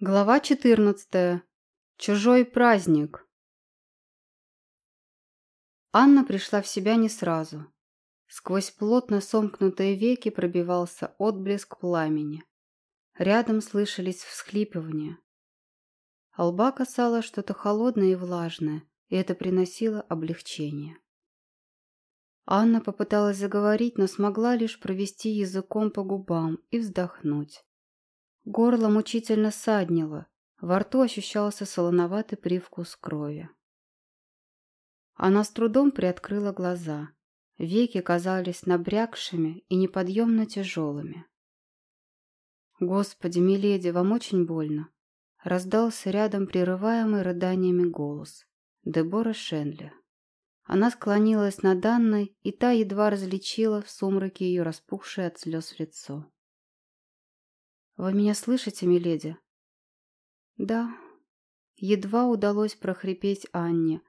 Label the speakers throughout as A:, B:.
A: Глава 14. Чужой праздник. Анна пришла в себя не сразу. Сквозь плотно сомкнутые веки пробивался отблеск пламени. Рядом слышались всхлипывания. Алба касала что-то холодное и влажное, и это приносило облегчение. Анна попыталась заговорить, но смогла лишь провести языком по губам и вздохнуть. Горло мучительно саднило, во рту ощущался солоноватый привкус крови. Она с трудом приоткрыла глаза. Веки казались набрякшими и неподъемно тяжелыми. «Господи, миледи, вам очень больно!» Раздался рядом прерываемый рыданиями голос. Дебора Шенли. Она склонилась над Анной, и та едва различила в сумраке ее распухшее от слез лицо. «Вы меня слышите, миледи?» «Да». Едва удалось прохрипеть Анне.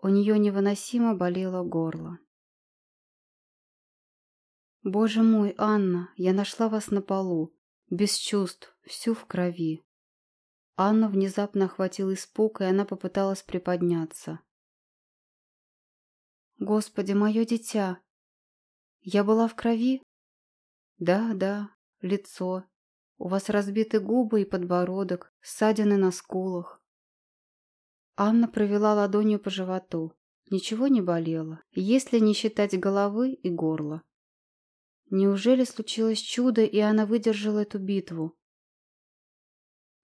A: У нее невыносимо болело горло. «Боже мой, Анна, я нашла вас на полу, без чувств, всю в крови». Анну внезапно охватил испуг, и она попыталась приподняться. «Господи, мое дитя! Я была в крови?» «Да, да, лицо, у вас разбиты губы и подбородок, ссадины на скулах. Анна провела ладонью по животу. Ничего не болело, если не считать головы и горла. Неужели случилось чудо, и она выдержала эту битву?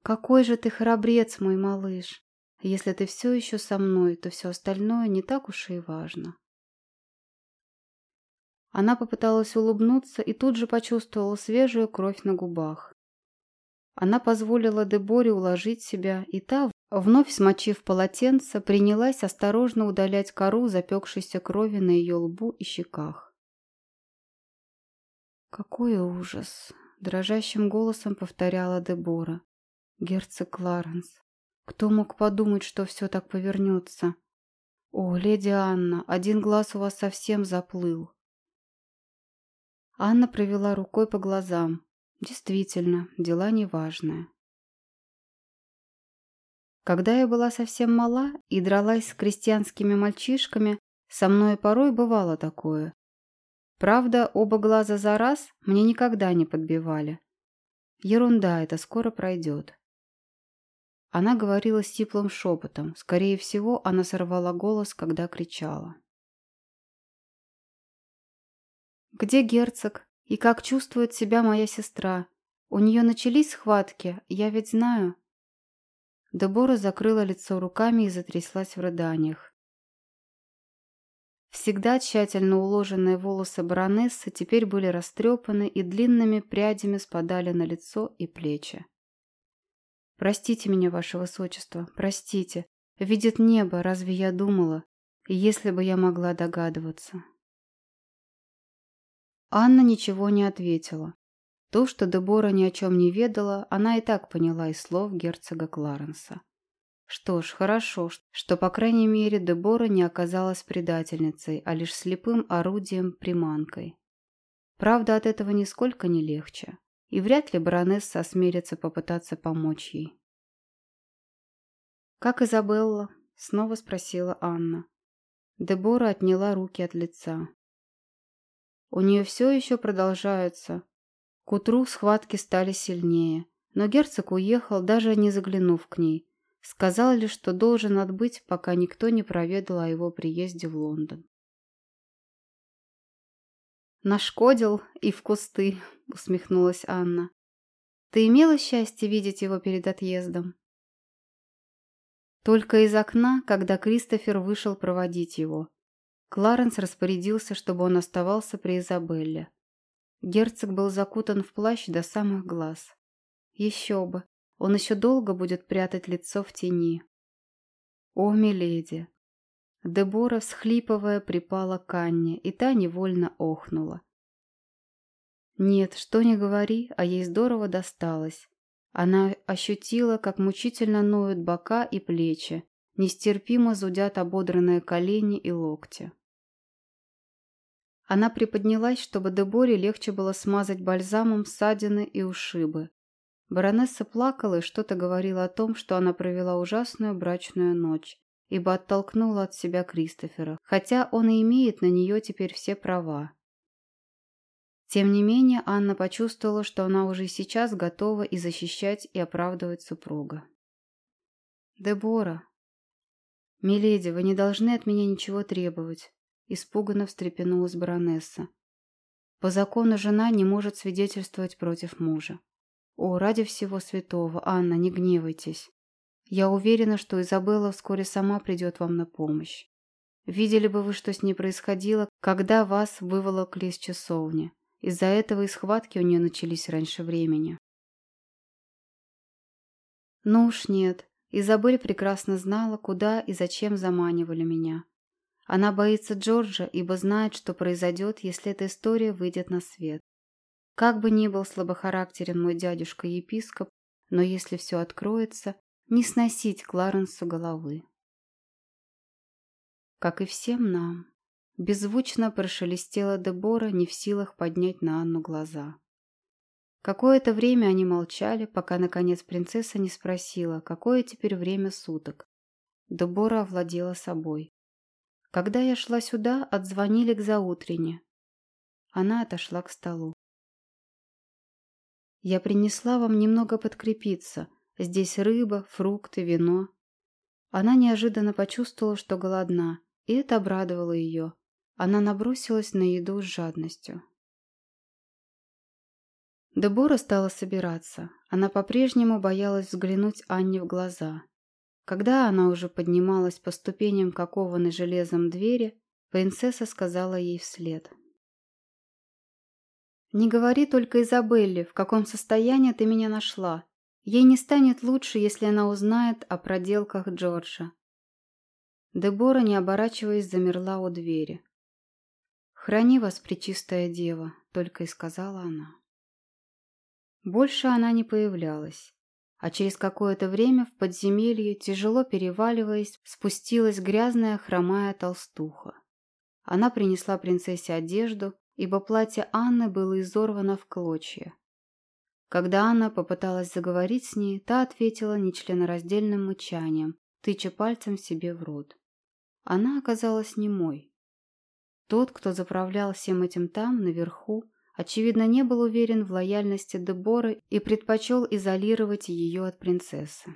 A: Какой же ты храбрец, мой малыш! Если ты все еще со мной, то все остальное не так уж и важно. Она попыталась улыбнуться и тут же почувствовала свежую кровь на губах. Она позволила Деборе уложить себя, и та, вновь смочив полотенце, принялась осторожно удалять кору запекшейся крови на ее лбу и щеках. «Какой ужас!» – дрожащим голосом повторяла Дебора. «Герцог Кларенс, кто мог подумать, что все так повернется? О, леди Анна, один глаз у вас совсем заплыл!» Анна провела рукой по глазам. Действительно, дела неважные. Когда я была совсем мала и дралась с крестьянскими мальчишками, со мной порой бывало такое. Правда, оба глаза за раз мне никогда не подбивали. Ерунда, это скоро пройдет. Она говорила с теплым шепотом. Скорее всего, она сорвала голос, когда кричала. «Где герцог?» И как чувствует себя моя сестра? У нее начались схватки, я ведь знаю. Дебора закрыла лицо руками и затряслась в рыданиях. Всегда тщательно уложенные волосы баронессы теперь были растрепаны и длинными прядями спадали на лицо и плечи. «Простите меня, ваше высочество, простите. Видит небо, разве я думала? Если бы я могла догадываться». Анна ничего не ответила. То, что Дебора ни о чем не ведала, она и так поняла из слов герцога Кларенса. Что ж, хорошо, что, по крайней мере, Дебора не оказалась предательницей, а лишь слепым орудием-приманкой. Правда, от этого нисколько не легче, и вряд ли баронесса осмелится попытаться помочь ей. «Как Изабелла?» — снова спросила Анна. Дебора отняла руки от лица. У нее все еще продолжаются. К утру схватки стали сильнее, но герцог уехал, даже не заглянув к ней. Сказал лишь, что должен отбыть, пока никто не проведал о его приезде в Лондон. «Нашкодил и в кусты», — усмехнулась Анна. «Ты имела счастье видеть его перед отъездом?» Только из окна, когда Кристофер вышел проводить его. Кларенс распорядился, чтобы он оставался при Изабелле. Герцог был закутан в плащ до самых глаз. Еще бы, он еще долго будет прятать лицо в тени. О, миледи! Дебора, всхлипывая, припала к Анне, и та невольно охнула. Нет, что ни говори, а ей здорово досталось. Она ощутила, как мучительно ноют бока и плечи, нестерпимо зудят ободранные колени и локти. Она приподнялась, чтобы Деборе легче было смазать бальзамом ссадины и ушибы. Баронесса плакала и что-то говорила о том, что она провела ужасную брачную ночь, ибо оттолкнула от себя Кристофера, хотя он и имеет на нее теперь все права. Тем не менее, Анна почувствовала, что она уже сейчас готова и защищать, и оправдывать супруга. «Дебора!» «Миледи, вы не должны от меня ничего требовать», – испуганно встрепенулась баронесса. «По закону жена не может свидетельствовать против мужа. О, ради всего святого, Анна, не гневайтесь. Я уверена, что Изабелла вскоре сама придет вам на помощь. Видели бы вы, что с ней происходило, когда вас выволокли из часовни. Из-за этого и схватки у нее начались раньше времени. Ну уж нет, Изабель прекрасно знала, куда и зачем заманивали меня. Она боится Джорджа, ибо знает, что произойдет, если эта история выйдет на свет. Как бы ни был слабохарактерен мой дядюшка-епископ, но если все откроется, не сносить Кларенсу головы. Как и всем нам, беззвучно прошелестела Дебора, не в силах поднять на Анну глаза. Какое-то время они молчали, пока, наконец, принцесса не спросила, какое теперь время суток. Дебора овладела собой. Когда я шла сюда, отзвонили к заутрене. Она отошла к столу. Я принесла вам немного подкрепиться. Здесь рыба, фрукты, вино. Она неожиданно почувствовала, что голодна, и это обрадовало ее. Она набросилась на еду с жадностью. Дебора стала собираться. Она по-прежнему боялась взглянуть Анне в глаза. Когда она уже поднималась по ступеням к окованной железом двери, принцесса сказала ей вслед – «Не говори только Изабелле, в каком состоянии ты меня нашла. Ей не станет лучше, если она узнает о проделках Джорджа». Дебора, не оборачиваясь, замерла у двери. «Храни вас, Пречистая Дева», — только и сказала она. Больше она не появлялась, а через какое-то время в подземелье, тяжело переваливаясь, спустилась грязная хромая толстуха. Она принесла принцессе одежду, ибо платье Анны было изорвано в клочья. Когда Анна попыталась заговорить с ней, та ответила нечленораздельным мычанием, тыча пальцем себе в рот. Она оказалась немой. Тот, кто заправлял всем этим там, наверху, очевидно, не был уверен в лояльности Деборы и предпочел изолировать ее от принцессы.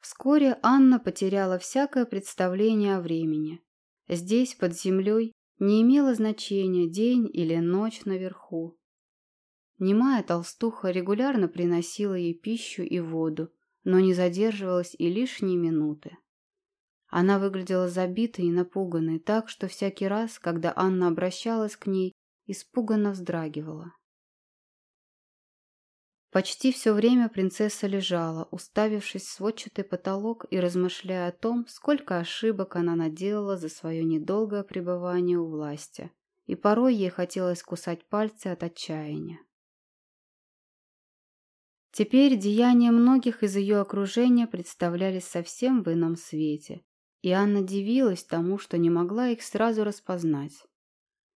A: Вскоре Анна потеряла всякое представление о времени. Здесь, под землей, не имело значения, день или ночь наверху. Немая толстуха регулярно приносила ей пищу и воду, но не задерживалась и лишние минуты. Она выглядела забитой и напуганной так, что всякий раз, когда Анна обращалась к ней, испуганно вздрагивала. Почти все время принцесса лежала, уставившись в сводчатый потолок и размышляя о том, сколько ошибок она наделала за свое недолгое пребывание у власти, и порой ей хотелось кусать пальцы от отчаяния. Теперь деяния многих из ее окружения представлялись совсем в ином свете, и Анна дивилась тому, что не могла их сразу распознать.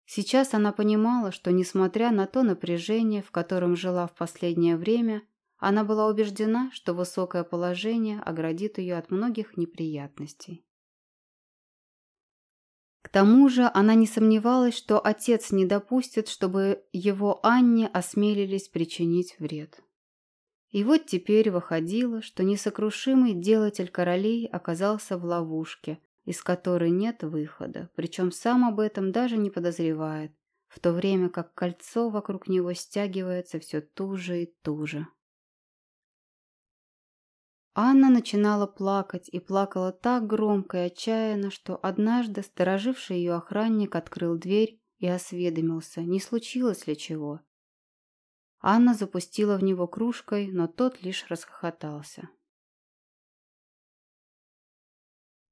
A: Сейчас она понимала, что, несмотря на то напряжение, в котором жила в последнее время, она была убеждена, что высокое положение оградит ее от многих неприятностей. К тому же она не сомневалась, что отец не допустит, чтобы его Анне осмелились причинить вред. И вот теперь выходило, что несокрушимый делатель королей оказался в ловушке, из которой нет выхода, причем сам об этом даже не подозревает, в то время как кольцо вокруг него стягивается все туже и туже. Анна начинала плакать и плакала так громко и отчаянно, что однажды стороживший ее охранник открыл дверь и осведомился, не случилось ли чего. Анна запустила в него кружкой, но тот лишь расхохотался.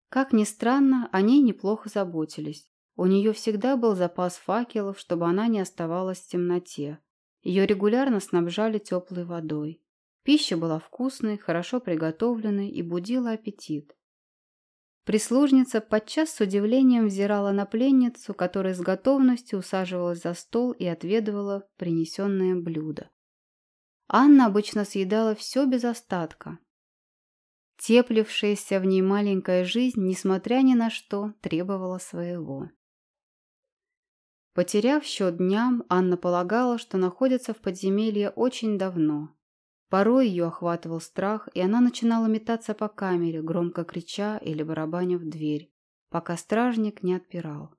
A: Как ни странно, о ней неплохо заботились. У нее всегда был запас факелов, чтобы она не оставалась в темноте. Ее регулярно снабжали теплой водой. Пища была вкусной, хорошо приготовленной и будила аппетит. Прислужница подчас с удивлением взирала на пленницу, которая с готовностью усаживалась за стол и отведывала принесенное блюдо. Анна обычно съедала все без остатка. Теплившаяся в ней маленькая жизнь, несмотря ни на что, требовала своего. Потеряв счет дням, Анна полагала, что находится в подземелье очень давно. Порой ее охватывал страх, и она начинала метаться по камере, громко крича или барабаня в дверь, пока стражник не отпирал.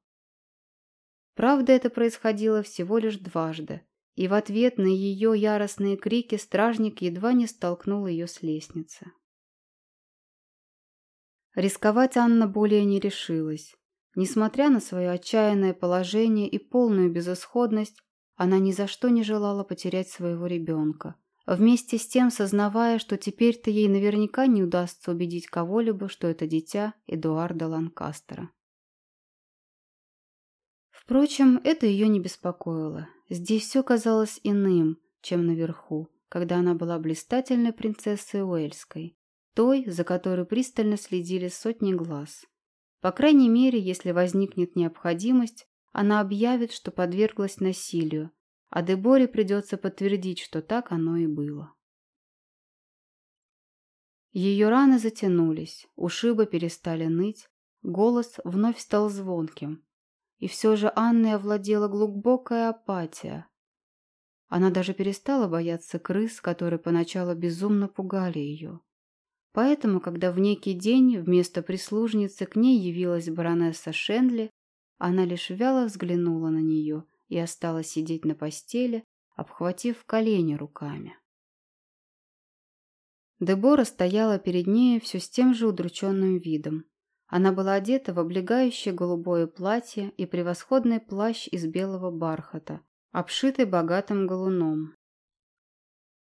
A: Правда, это происходило всего лишь дважды, и в ответ на ее яростные крики стражник едва не столкнул ее с лестницы. Рисковать Анна более не решилась. Несмотря на свое отчаянное положение и полную безысходность, она ни за что не желала потерять своего ребенка, вместе с тем сознавая, что теперь-то ей наверняка не удастся убедить кого-либо, что это дитя Эдуарда Ланкастера. Впрочем, это ее не беспокоило. Здесь все казалось иным, чем наверху, когда она была блистательной принцессой Уэльской, той, за которой пристально следили сотни глаз. По крайней мере, если возникнет необходимость, она объявит, что подверглась насилию, а Деборе придется подтвердить, что так оно и было. Ее раны затянулись, ушибы перестали ныть, голос вновь стал звонким. И все же Анной овладела глубокая апатия. Она даже перестала бояться крыс, которые поначалу безумно пугали ее. Поэтому, когда в некий день вместо прислужницы к ней явилась баронесса Шенли, она лишь вяло взглянула на нее и осталась сидеть на постели, обхватив колени руками. Дебора стояла перед ней все с тем же удрученным видом. Она была одета в облегающее голубое платье и превосходный плащ из белого бархата, обшитый богатым галуном.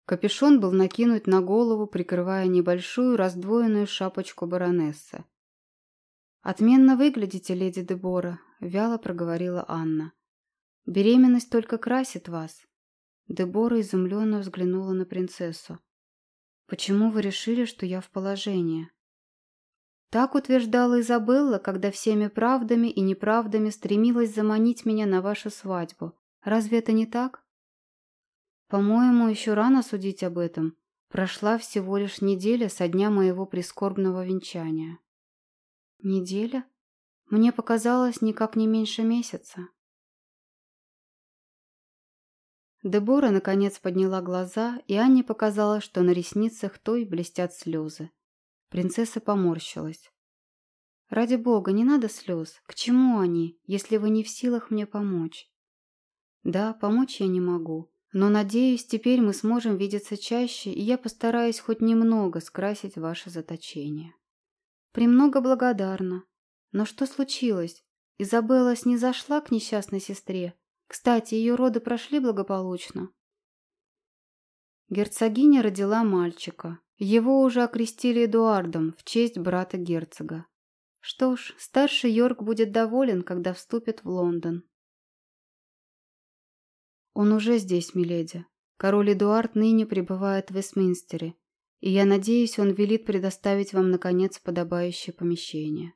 A: Капюшон был накинут на голову, прикрывая небольшую раздвоенную шапочку баронессы. «Отменно выглядите, леди Дебора», — вяло проговорила Анна. «Беременность только красит вас». Дебора изумленно взглянула на принцессу. «Почему вы решили, что я в положении?» Так утверждала Изабелла, когда всеми правдами и неправдами стремилась заманить меня на вашу свадьбу. Разве это не так? По-моему, еще рано судить об этом. Прошла всего лишь неделя со дня моего прискорбного венчания. Неделя? Мне показалось никак не меньше месяца. Дебора наконец подняла глаза, и Анне показалось, что на ресницах той блестят слезы. Принцесса поморщилась. «Ради бога, не надо слез. К чему они, если вы не в силах мне помочь?» «Да, помочь я не могу. Но, надеюсь, теперь мы сможем видеться чаще, и я постараюсь хоть немного скрасить ваше заточение. Премного благодарна. Но что случилось? Изабелла снизошла к несчастной сестре. Кстати, ее роды прошли благополучно. Герцогиня родила мальчика. Его уже окрестили Эдуардом в честь брата герцога. Что ж, старший Йорк будет доволен, когда вступит в Лондон. «Он уже здесь, миледи. Король Эдуард ныне пребывает в Вестминстере, и я надеюсь, он велит предоставить вам, наконец, подобающее помещение».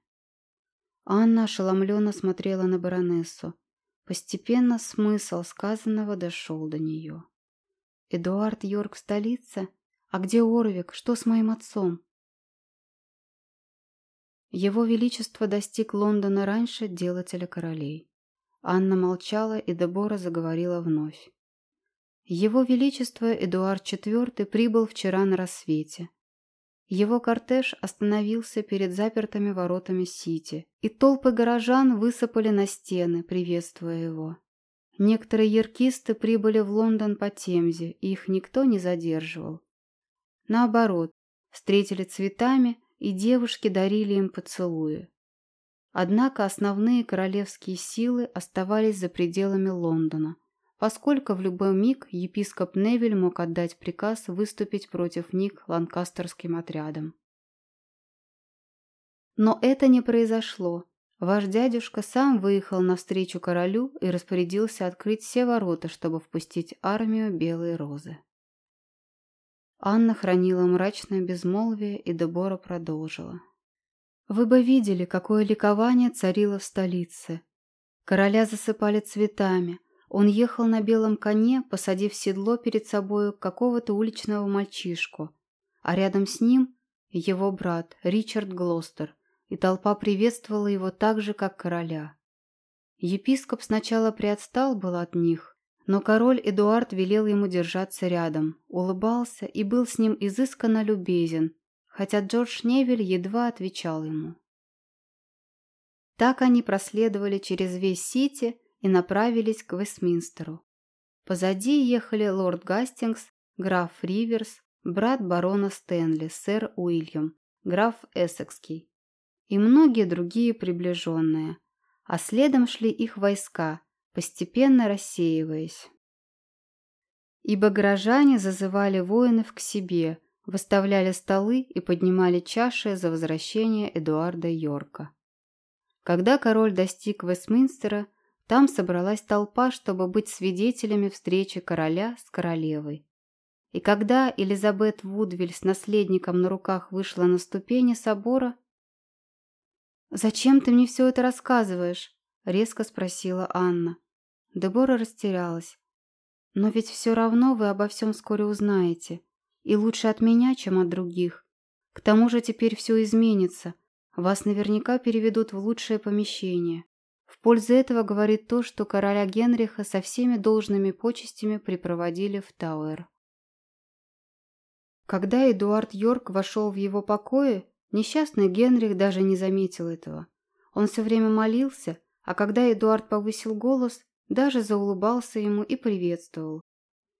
A: Анна ошеломленно смотрела на баронессу. Постепенно смысл сказанного дошел до нее. «Эдуард Йорк в столице? А где Орвик? Что с моим отцом?» Его Величество достиг Лондона раньше делателя королей. Анна молчала, и Дебора заговорила вновь. Его Величество Эдуард IV прибыл вчера на рассвете. Его кортеж остановился перед запертыми воротами Сити, и толпы горожан высыпали на стены, приветствуя его. Некоторые яркисты прибыли в Лондон по Темзе, и их никто не задерживал. Наоборот, встретили цветами, и девушки дарили им поцелуи. Однако основные королевские силы оставались за пределами Лондона, поскольку в любой миг епископ Невиль мог отдать приказ выступить против них ланкастерским отрядом. Но это не произошло. Ваш дядюшка сам выехал навстречу королю и распорядился открыть все ворота, чтобы впустить армию Белой Розы. Анна хранила мрачное безмолвие, и Дебора продолжила. Вы бы видели, какое ликование царило в столице. Короля засыпали цветами, Он ехал на белом коне, посадив седло перед собою какого-то уличного мальчишку, а рядом с ним его брат Ричард Глостер, и толпа приветствовала его так же, как короля. Епископ сначала приотстал был от них, но король Эдуард велел ему держаться рядом, улыбался и был с ним изысканно любезен, хотя Джордж Невель едва отвечал ему. Так они проследовали через весь Сити и направились к Вестминстеру. Позади ехали лорд Гастингс, граф Риверс, брат барона Стэнли, сэр Уильям, граф Эссекский и многие другие приближенные, а следом шли их войска, постепенно рассеиваясь. Ибо горожане зазывали воинов к себе, выставляли столы и поднимали чаши за возвращение Эдуарда Йорка. Когда король достиг Вестминстера, там собралась толпа, чтобы быть свидетелями встречи короля с королевой. И когда Элизабет Вудвиль с наследником на руках вышла на ступени собора... «Зачем ты мне все это рассказываешь?» — резко спросила Анна. Дебора растерялась. «Но ведь все равно вы обо всем вскоре узнаете. И лучше от меня, чем от других. К тому же теперь все изменится. Вас наверняка переведут в лучшее помещение. В пользу этого говорит то, что короля Генриха со всеми должными почестями припроводили в Тауэр. Когда Эдуард Йорк вошел в его покои, несчастный Генрих даже не заметил этого. Он все время молился, а когда Эдуард повысил голос, даже заулыбался ему и приветствовал,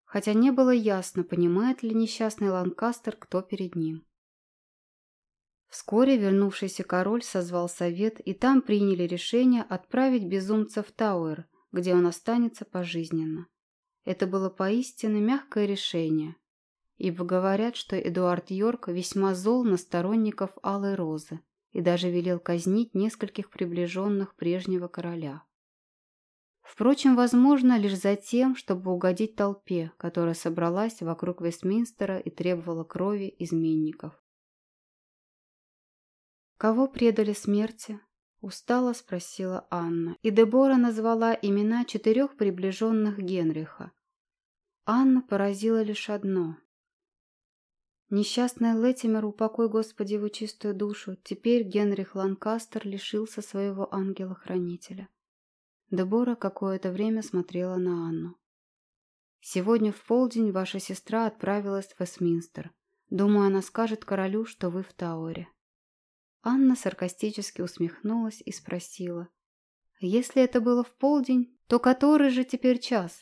A: хотя не было ясно, понимает ли несчастный Ланкастер, кто перед ним. Вскоре вернувшийся король созвал совет, и там приняли решение отправить безумца в Тауэр, где он останется пожизненно. Это было поистине мягкое решение, ибо говорят, что Эдуард Йорк весьма зол на сторонников Алой Розы и даже велел казнить нескольких приближенных прежнего короля. Впрочем, возможно, лишь за тем, чтобы угодить толпе, которая собралась вокруг Вестминстера и требовала крови изменников. «Кого предали смерти?» – устало спросила Анна, и Дебора назвала имена четырех приближенных Генриха. Анна поразила лишь одно. Несчастный Леттимер, упокой Господи его чистую душу, теперь Генрих Ланкастер лишился своего ангела-хранителя. Дебора какое-то время смотрела на Анну. «Сегодня в полдень ваша сестра отправилась в Вестминстер. Думаю, она скажет королю, что вы в Тауэре». Анна саркастически усмехнулась и спросила. «Если это было в полдень, то который же теперь час?»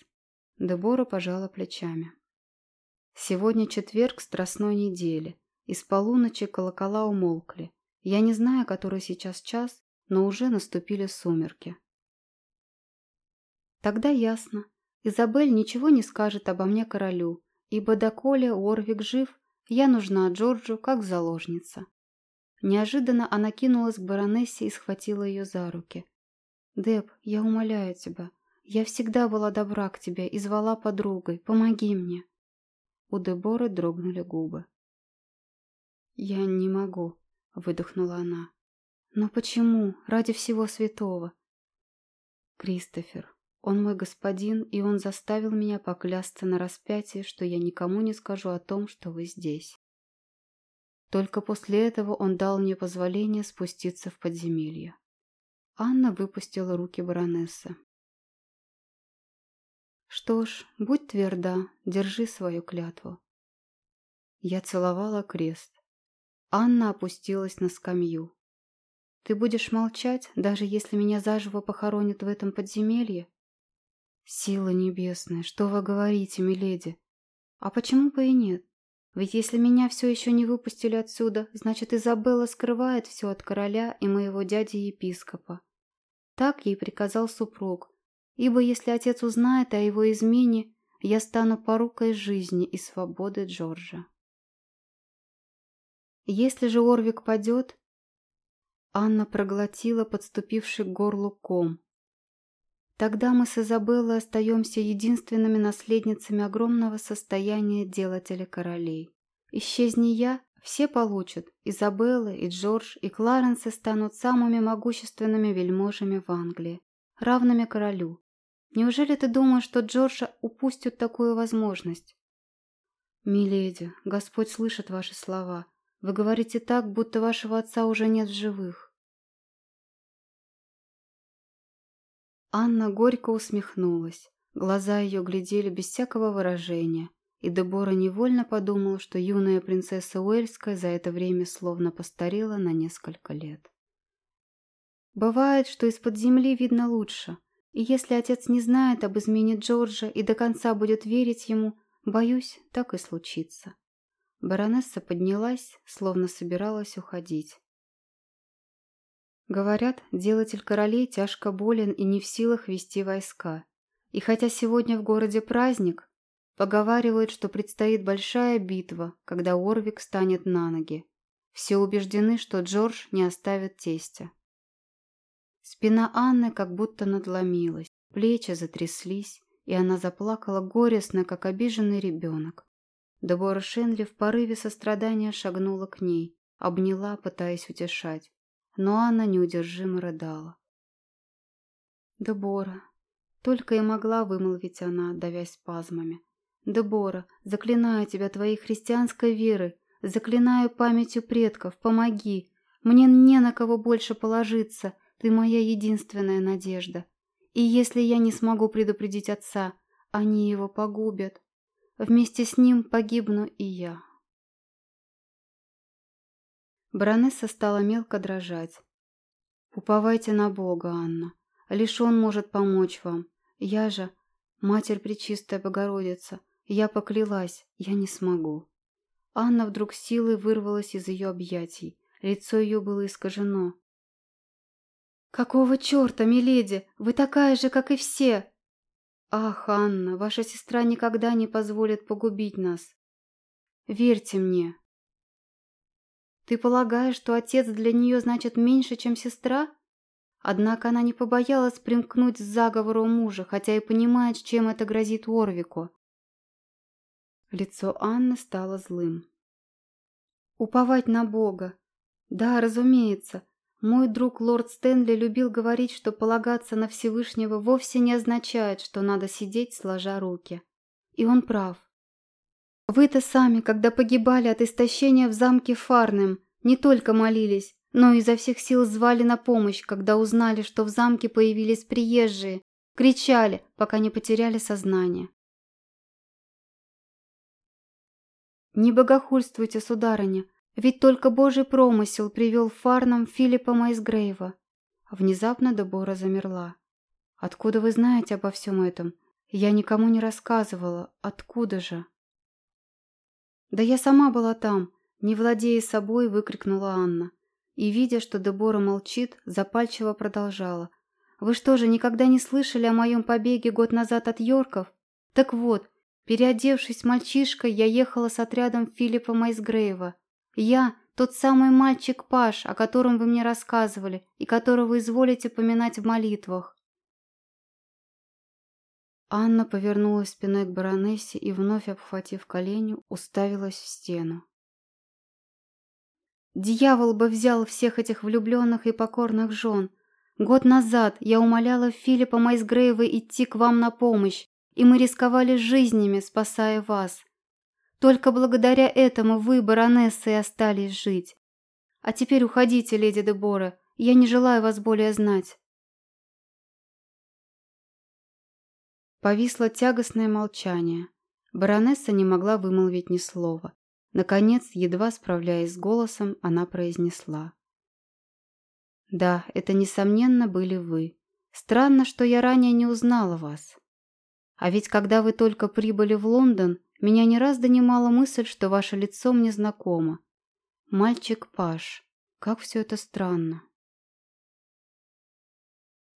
A: Дебора пожала плечами. «Сегодня четверг страстной недели, и с полуночи колокола умолкли. Я не знаю, который сейчас час, но уже наступили сумерки. Тогда ясно. Изабель ничего не скажет обо мне королю, ибо доколе Уорвик жив, я нужна Джорджу как заложница. Неожиданно она кинулась к баронессе и схватила ее за руки. «Деб, я умоляю тебя. Я всегда была добра к тебе и звала подругой. Помоги мне». У Деборы дрогнули губы. «Я не могу», — выдохнула она. «Но почему? Ради всего святого?» «Кристофер, он мой господин, и он заставил меня поклясться на распятии, что я никому не скажу о том, что вы здесь. Только после этого он дал мне позволение спуститься в подземелье. Анна выпустила руки баронессы. Что ж, будь тверда, держи свою клятву. Я целовала крест. Анна опустилась на скамью. Ты будешь молчать, даже если меня заживо похоронят в этом подземелье? «Сила небесная, что вы говорите, миледи? А почему бы и нет? Ведь если меня все еще не выпустили отсюда, значит, Изабелла скрывает все от короля и моего дяди-епископа. Так ей приказал супруг, ибо если отец узнает о его измене, я стану порукой жизни и свободы Джорджа. Если же Орвик падет... Анна проглотила подступивший к горлу ком, Тогда мы с Изабеллой остаемся единственными наследницами огромного состояния делателя королей. Исчезни я, все получат. Изабелла и Джордж и Кларенсы станут самыми могущественными вельможами в Англии, равными королю. Неужели ты думаешь, что Джорджа упустит такую возможность? Миледи, Господь слышит ваши слова. Вы говорите так, будто вашего отца уже нет в живых. Анна горько усмехнулась. Глаза ее глядели без всякого выражения, и Дебора невольно подумала, что юная принцесса Уэльская за это время словно постарела на несколько лет. Бывает, что из-под земли видно лучше, и если отец не знает об измене Джорджа и до конца будет верить ему, боюсь, так и случится. Баронесса поднялась, словно собиралась уходить. Говорят, делатель королей тяжко болен и не в силах вести войска. И хотя сегодня в городе праздник, поговаривают, что предстоит большая битва, когда Орвик станет на ноги. Все убеждены, что Джордж не оставит тестя. Спина Анны как будто надломилась, плечи затряслись, и она заплакала горестно, как обиженный ребенок. Дебора Шенли в порыве сострадания шагнула к ней, обняла, пытаясь утешать, но Анна неудержимо рыдала. «Дебора», — только и могла вымолвить она, давясь спазмами. «Дебора, заклинаю тебя твоей христианской веры, заклинаю памятью предков, помоги, мне не на кого больше положиться, ты моя единственная надежда. И если я не смогу предупредить отца, они его погубят. Вместе с ним погибну и я. Баронесса стала мелко дрожать. «Уповайте на Бога, Анна. Лишь Он может помочь вам. Я же, Матерь Пречистая Богородица, я поклялась, я не смогу». Анна вдруг силой вырвалась из ее объятий. Лицо ее было искажено. «Какого черта, миледи? Вы такая же, как и все!» «Ах, Анна, ваша сестра никогда не позволит погубить нас. Верьте мне». «Ты полагаешь, что отец для нее значит меньше, чем сестра?» Однако она не побоялась примкнуть к заговору мужа, хотя и понимает, чем это грозит Орвику. Лицо Анны стало злым. «Уповать на Бога. Да, разумеется. Мой друг лорд Стэнли любил говорить, что полагаться на Всевышнего вовсе не означает, что надо сидеть сложа руки. И он прав. Вы-то сами, когда погибали от истощения в замке Фарнем, не только молились, но изо всех сил звали на помощь, когда узнали, что в замке появились приезжие, кричали, пока не потеряли сознание. «Не богохульствуйте, сударыня, ведь только божий промысел привел фарном Филиппа Майсгрейва. Внезапно Дебора замерла. «Откуда вы знаете обо всем этом? Я никому не рассказывала. Откуда же?» «Да я сама была там», — не владея собой, выкрикнула Анна. И, видя, что Дебора молчит, запальчиво продолжала. «Вы что же, никогда не слышали о моем побеге год назад от Йорков? Так вот, переодевшись мальчишкой, я ехала с отрядом Филиппа Майсгрейва. Я тот самый мальчик Паш, о котором вы мне рассказывали и которого изволите поминать в молитвах. Анна повернулась спиной к баронессе и, вновь обхватив колени, уставилась в стену. Дьявол бы взял всех этих влюбленных и покорных жен. Год назад я умоляла Филиппа Майсгрейва идти к вам на помощь, и мы рисковали жизнями, спасая вас. Только благодаря этому вы, баронесса, и остались жить. А теперь уходите, леди Дебора, я не желаю вас более знать». Повисло тягостное молчание. Баронесса не могла вымолвить ни слова. Наконец, едва справляясь с голосом, она произнесла. «Да, это, несомненно, были вы. Странно, что я ранее не узнала вас. А ведь когда вы только прибыли в Лондон, меня не раз донимала мысль, что ваше лицо мне знакомо. Мальчик Паш. Как все это странно.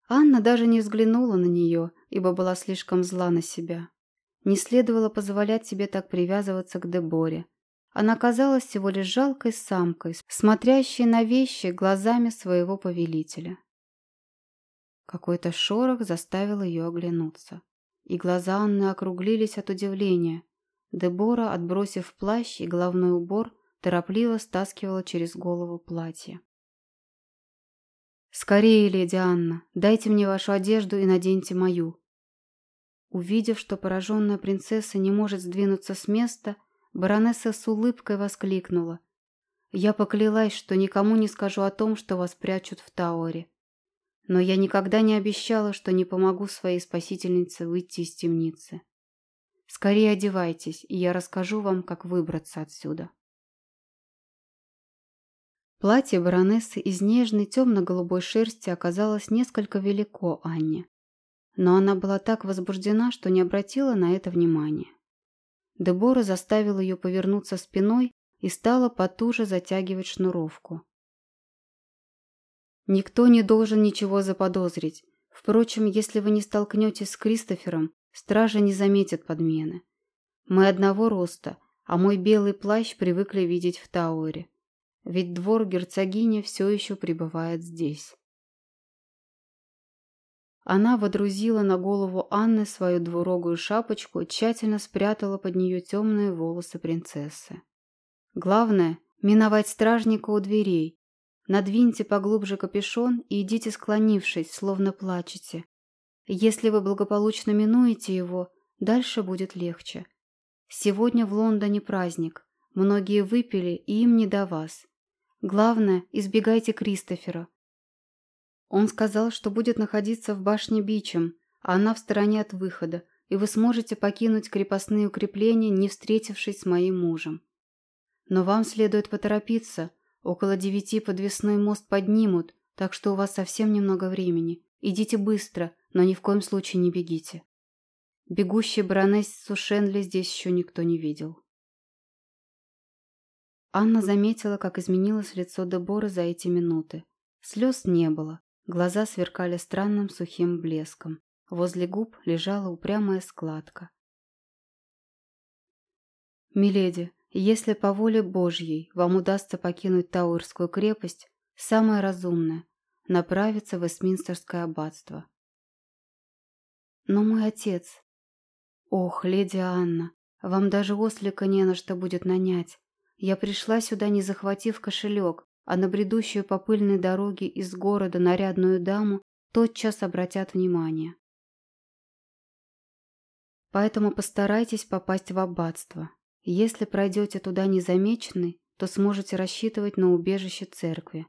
A: Анна даже не взглянула на нее, ибо была слишком зла на себя. Не следовало позволять себе так привязываться к Деборе. Она казалась всего лишь жалкой самкой, смотрящей на вещи глазами своего повелителя. Какой-то шорох заставил ее оглянуться, и глаза Анны округлились от удивления. Дебора, отбросив плащ и головной убор, торопливо стаскивала через голову платье. «Скорее, леди Анна, дайте мне вашу одежду и наденьте мою». Увидев, что пораженная принцесса не может сдвинуться с места, баронесса с улыбкой воскликнула. «Я поклялась, что никому не скажу о том, что вас прячут в Тауэре. Но я никогда не обещала, что не помогу своей спасительнице выйти из темницы. Скорее одевайтесь, и я расскажу вам, как выбраться отсюда». Платье баронессы из нежной темно-голубой шерсти оказалось несколько велико Анне. Но она была так возбуждена, что не обратила на это внимания. Дебора заставила ее повернуться спиной и стала потуже затягивать шнуровку. Никто не должен ничего заподозрить. Впрочем, если вы не столкнетесь с Кристофером, стража не заметит подмены. Мы одного роста, а мой белый плащ привыкли видеть в Тауэре ведь двор герцогини все еще пребывает здесь. Она водрузила на голову Анны свою двурогую шапочку, тщательно спрятала под нее темные волосы принцессы. Главное – миновать стражника у дверей. Надвиньте поглубже капюшон и идите склонившись, словно плачете. Если вы благополучно минуете его, дальше будет легче. Сегодня в Лондоне праздник. Многие выпили, и им не до вас. Главное, избегайте Кристофера. Он сказал, что будет находиться в башне Бичем, а она в стороне от выхода, и вы сможете покинуть крепостные укрепления, не встретившись с моим мужем. Но вам следует поторопиться. Около девяти подвесной мост поднимут, так что у вас совсем немного времени. Идите быстро, но ни в коем случае не бегите. Бегущий баронессу Шенли здесь еще никто не видел. Анна заметила, как изменилось лицо Деборы за эти минуты. Слез не было, глаза сверкали странным сухим блеском. Возле губ лежала упрямая складка. «Миледи, если по воле Божьей вам удастся покинуть Тауэрскую крепость, самое разумное – направиться в Вестминстерское аббатство». «Но мой отец...» «Ох, леди Анна, вам даже ослика не на что будет нанять. Я пришла сюда, не захватив кошелек, а на бредущую по пыльной дороге из города нарядную даму тотчас обратят внимание. Поэтому постарайтесь попасть в аббатство. Если пройдете туда незамеченный, то сможете рассчитывать на убежище церкви.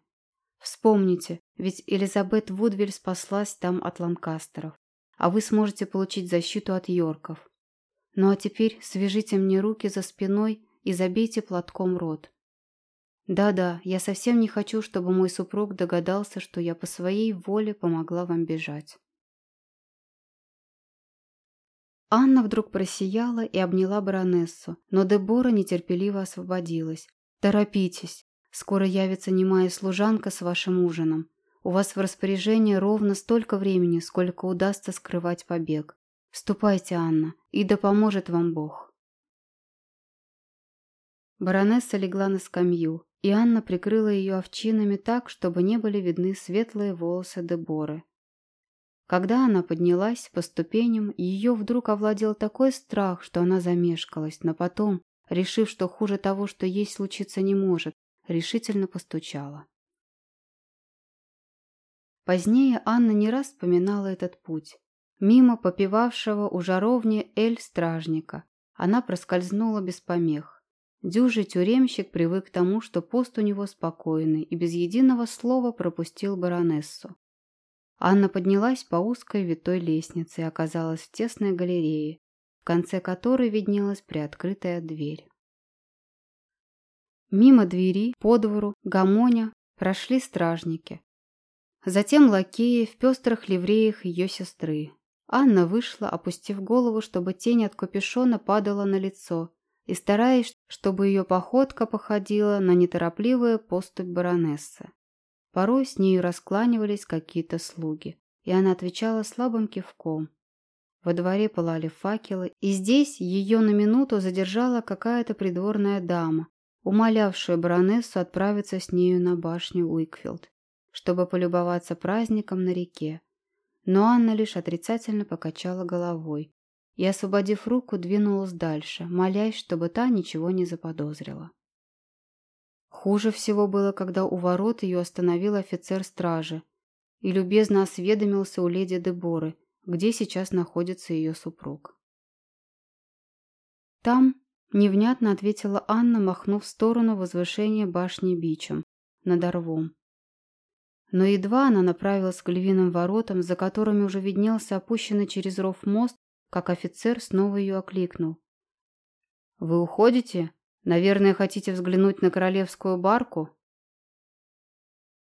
A: Вспомните, ведь Элизабет Вудвиль спаслась там от ланкастеров, а вы сможете получить защиту от йорков. Ну а теперь свяжите мне руки за спиной и забейте платком рот. Да-да, я совсем не хочу, чтобы мой супруг догадался, что я по своей воле помогла вам бежать. Анна вдруг просияла и обняла баронессу, но Дебора нетерпеливо освободилась. «Торопитесь, скоро явится немая служанка с вашим ужином. У вас в распоряжении ровно столько времени, сколько удастся скрывать побег. Ступайте, Анна, и да поможет вам Бог». Баронесса легла на скамью, и Анна прикрыла ее овчинами так, чтобы не были видны светлые волосы Деборы. Когда она поднялась по ступеням, ее вдруг овладел такой страх, что она замешкалась, но потом, решив, что хуже того, что ей случиться не может, решительно постучала. Позднее Анна не раз вспоминала этот путь. Мимо попивавшего у жаровни Эль-стражника она проскользнула без помех. Дюжий тюремщик привык к тому, что пост у него спокойный, и без единого слова пропустил баронессу. Анна поднялась по узкой витой лестнице и оказалась в тесной галерее, в конце которой виднелась приоткрытая дверь. Мимо двери, по двору, гамоня прошли стражники. Затем лакеи в пестрых ливреях ее сестры. Анна вышла, опустив голову, чтобы тень от капюшона падала на лицо, и стараясь, чтобы ее походка походила на неторопливую поступь баронессы. Порой с нею раскланивались какие-то слуги, и она отвечала слабым кивком. Во дворе пылали факелы, и здесь ее на минуту задержала какая-то придворная дама, умолявшая баронессу отправиться с нею на башню Уикфилд, чтобы полюбоваться праздником на реке. Но Анна лишь отрицательно покачала головой, и, освободив руку, двинулась дальше, молясь, чтобы та ничего не заподозрила. Хуже всего было, когда у ворот ее остановил офицер стражи и любезно осведомился у леди Деборы, где сейчас находится ее супруг. «Там», — невнятно ответила Анна, махнув в сторону возвышения башни бичем, над Орвом. Но едва она направилась к львиным воротам, за которыми уже виднелся опущенный через ров мост, как офицер снова ее окликнул. «Вы уходите? Наверное, хотите взглянуть на королевскую барку?»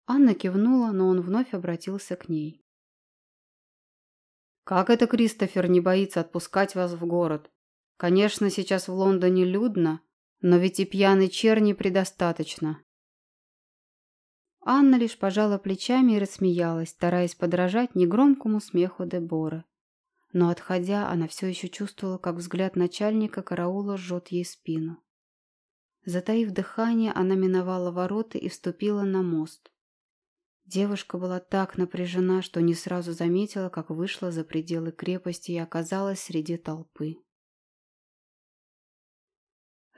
A: Анна кивнула, но он вновь обратился к ней. «Как это Кристофер не боится отпускать вас в город? Конечно, сейчас в Лондоне людно, но ведь и пьяной черни предостаточно. Анна лишь пожала плечами и рассмеялась, стараясь подражать негромкому смеху Деборы. Но, отходя, она все еще чувствовала, как взгляд начальника караула жжет ей спину. Затаив дыхание, она миновала ворота и вступила на мост. Девушка была так напряжена, что не сразу заметила, как вышла за пределы крепости и оказалась среди толпы.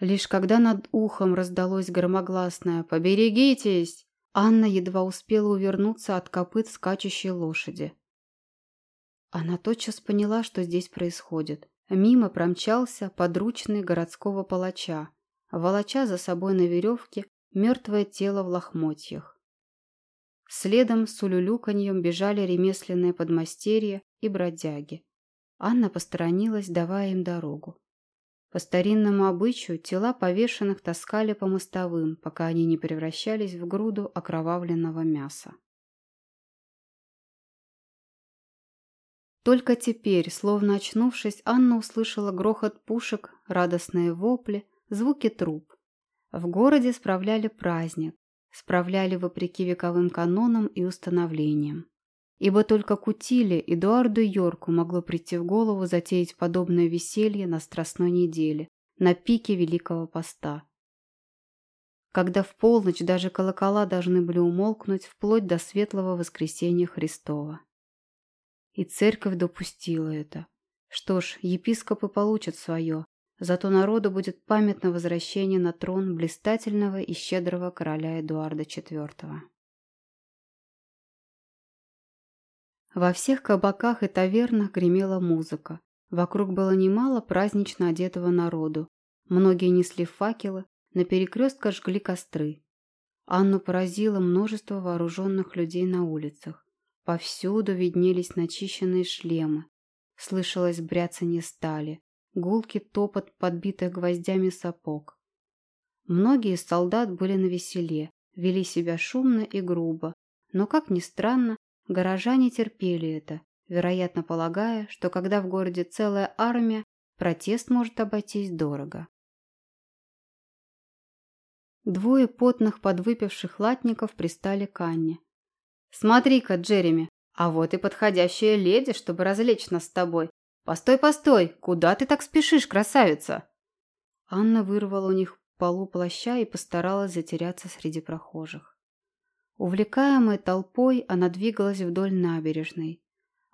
A: Лишь когда над ухом раздалось громогласное «Поберегитесь!», Анна едва успела увернуться от копыт скачущей лошади. Она тотчас поняла, что здесь происходит. Мимо промчался подручный городского палача, волоча за собой на веревке мертвое тело в лохмотьях. Следом с улюлюканьем бежали ремесленные подмастерья и бродяги. Анна посторонилась, давая им дорогу. По старинному обычаю тела повешенных таскали по мостовым, пока они не превращались в груду окровавленного мяса. Только теперь, словно очнувшись, Анна услышала грохот пушек, радостные вопли, звуки труб. В городе справляли праздник, справляли вопреки вековым канонам и установлениям. Ибо только Кутиле, Эдуарду Йорку могло прийти в голову затеять подобное веселье на Страстной неделе, на пике Великого Поста. Когда в полночь даже колокола должны были умолкнуть вплоть до светлого воскресения Христова. И церковь допустила это. Что ж, епископы получат свое, зато народу будет памятно возвращение на трон блистательного и щедрого короля Эдуарда IV. Во всех кабаках и тавернах гремела музыка. Вокруг было немало празднично одетого народу. Многие несли факелы, на перекрестках жгли костры. Анну поразило множество вооруженных людей на улицах. Повсюду виднелись начищенные шлемы. Слышалось бряцанье стали, гулкий топот подбитых гвоздями сапог. Многие из солдат были на веселе, вели себя шумно и грубо, но, как ни странно, Горожане терпели это, вероятно полагая, что когда в городе целая армия, протест может обойтись дорого. Двое потных подвыпивших латников пристали к Анне. «Смотри-ка, Джереми, а вот и подходящая леди, чтобы развлечь нас с тобой. Постой, постой, куда ты так спешишь, красавица?» Анна вырвала у них полу плаща и постаралась затеряться среди прохожих. Увлекаемая толпой, она двигалась вдоль набережной.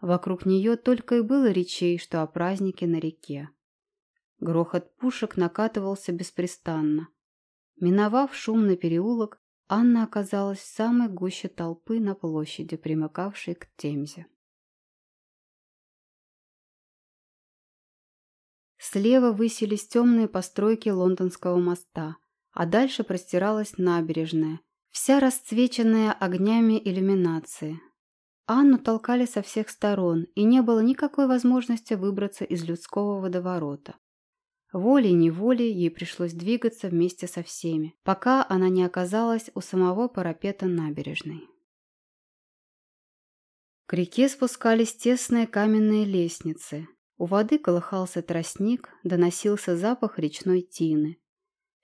A: Вокруг нее только и было речей, что о празднике на реке. Грохот пушек накатывался беспрестанно. Миновав шумный переулок, Анна оказалась в самой гуще толпы на площади, примыкавшей к Темзе. Слева высились темные постройки лондонского моста, а дальше простиралась набережная, вся расцвеченная огнями иллюминации. Анну толкали со всех сторон, и не было никакой возможности выбраться из людского водоворота. Волей-неволей ей пришлось двигаться вместе со всеми, пока она не оказалась у самого парапета набережной. К реке спускались тесные каменные лестницы. У воды колыхался тростник, доносился запах речной тины.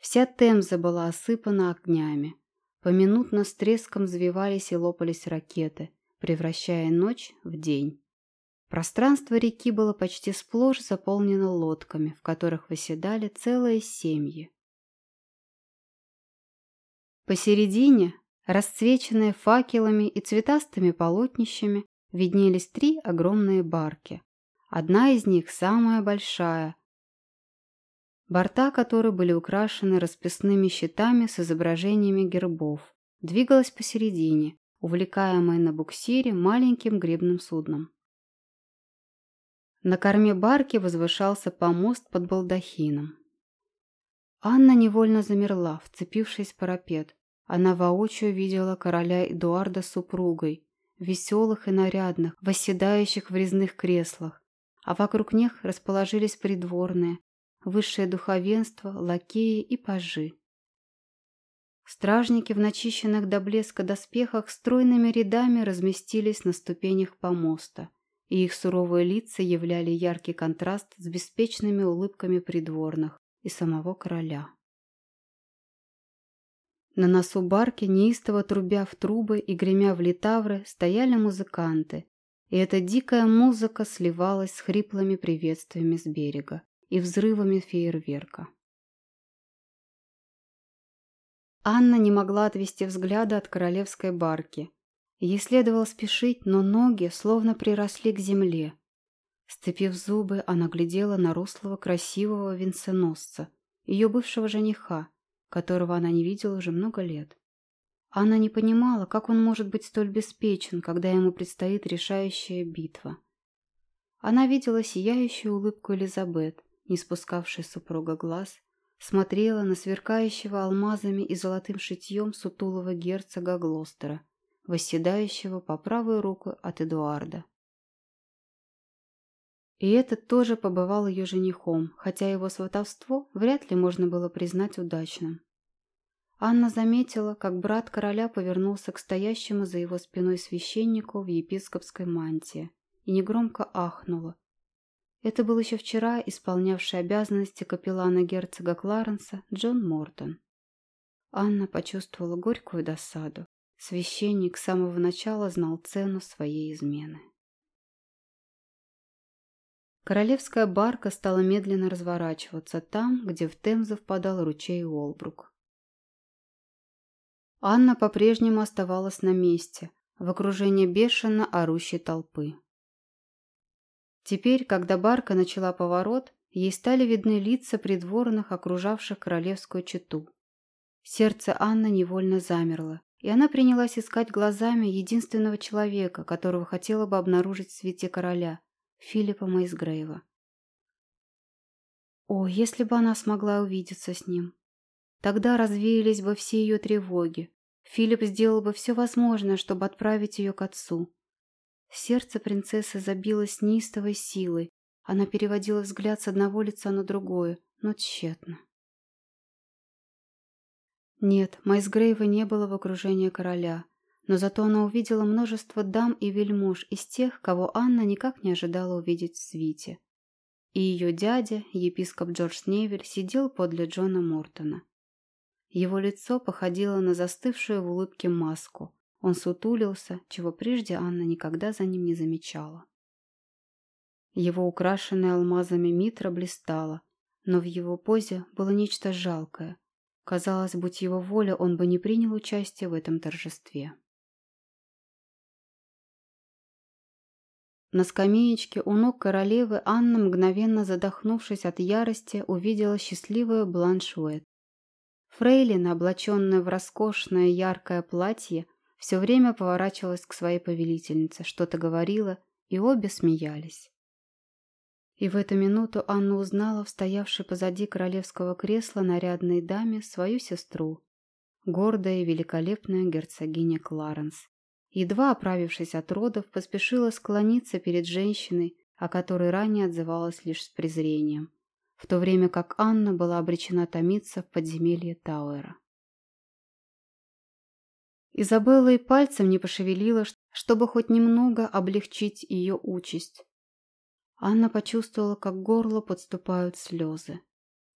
A: Вся Темза была осыпана огнями. Поминутно с треском взвивались и лопались ракеты, превращая ночь в день. Пространство реки было почти сплошь заполнено лодками, в которых выседали целые семьи. Посередине, расцвеченные факелами и цветастыми полотнищами, виднелись три огромные барки. Одна из них, самая большая, борта которой были украшены расписными щитами с изображениями гербов, двигалась посередине, увлекаемая на буксире маленьким гребным судном. На корме барки возвышался помост под балдахином. Анна невольно замерла, вцепившись в парапет. Она воочию видела короля Эдуарда с супругой, веселых и нарядных, восседающих в резных креслах, а вокруг них расположились придворные, высшее духовенство, лакеи и пажи. Стражники в начищенных до блеска доспехах стройными рядами разместились на ступенях помоста, и их суровые лица являли яркий контраст с беспечными улыбками придворных и самого короля. На носу барки, неистово трубя в трубы и гремя в литавры, стояли музыканты, и эта дикая музыка сливалась с хриплыми приветствиями с берега и взрывами фейерверка. Анна не могла отвести взгляда от королевской барки. Ей следовало спешить, но ноги словно приросли к земле. Сцепив зубы, она глядела на рослого красивого венценосца, ее бывшего жениха, которого она не видела уже много лет. Анна не понимала, как он может быть столь беспечен, когда ему предстоит решающая битва. Она видела сияющую улыбку Элизабет, не спускавшей супруга глаз, смотрела на сверкающего алмазами и золотым шитьем сутулого герцога Глостера, восседающего по правую руку от Эдуарда. И этот тоже побывал ее женихом, хотя его сватовство вряд ли можно было признать удачным. Анна заметила, как брат короля повернулся к стоящему за его спиной священнику в епископской мантии и негромко ахнула, это был еще вчера исполнявший обязанности капеллана герцога Кларенса Джон Мортон. Анна почувствовала горькую досаду. Священник с самого начала знал цену своей измены. Королевская барка стала медленно разворачиваться там, где в Темзу впадал ручей Уолбрук. Анна по-прежнему оставалась на месте, в окружении бешено орущей толпы. Теперь, когда барка начала поворот, ей стали видны лица придворных, окружавших королевскую чету. Сердце Анны невольно замерло, и она принялась искать глазами единственного человека, которого хотела бы обнаружить в свете короля – Филиппа Мейсгрейва. О, если бы она смогла увидеться с ним! Тогда развеялись бы все ее тревоги. Филипп сделал бы все возможное, чтобы отправить ее к отцу. Сердце принцессы забилось неистовой силой. Она переводила взгляд с одного лица на другое, но тщетно. Нет, Майсгрейва не было в окружении короля, но зато она увидела множество дам и вельмож из тех, кого Анна никак не ожидала увидеть в свите. И ее дядя, епископ Джордж Невель, сидел подле Джона Мортона. Его лицо походило на застывшую в улыбке маску, он сутулился, чего прежде Анна никогда за ним не замечала. Его украшенная алмазами митра блистала, но в его позе было нечто жалкое. Казалось, будь его воля, он бы не принял участие в этом торжестве. На скамеечке у ног королевы Анна, мгновенно задохнувшись от ярости, увидела счастливую Бланшуэт. Фрейлина, облаченная в роскошное яркое платье, все время поворачивалась к своей повелительнице, что-то говорила, и обе смеялись. И в эту минуту Анна узнала в стоявшей позади королевского кресла нарядной даме свою сестру, гордая и великолепная герцогиня Кларенс. Едва оправившись от родов, поспешила склониться перед женщиной, о которой ранее отзывалась лишь с презрением, в то время как Анна была обречена томиться в подземелье Тауэра. Изабелла и пальцем не пошевелила, чтобы хоть немного облегчить ее участь. Анна почувствовала, как к горлу подступают слезы.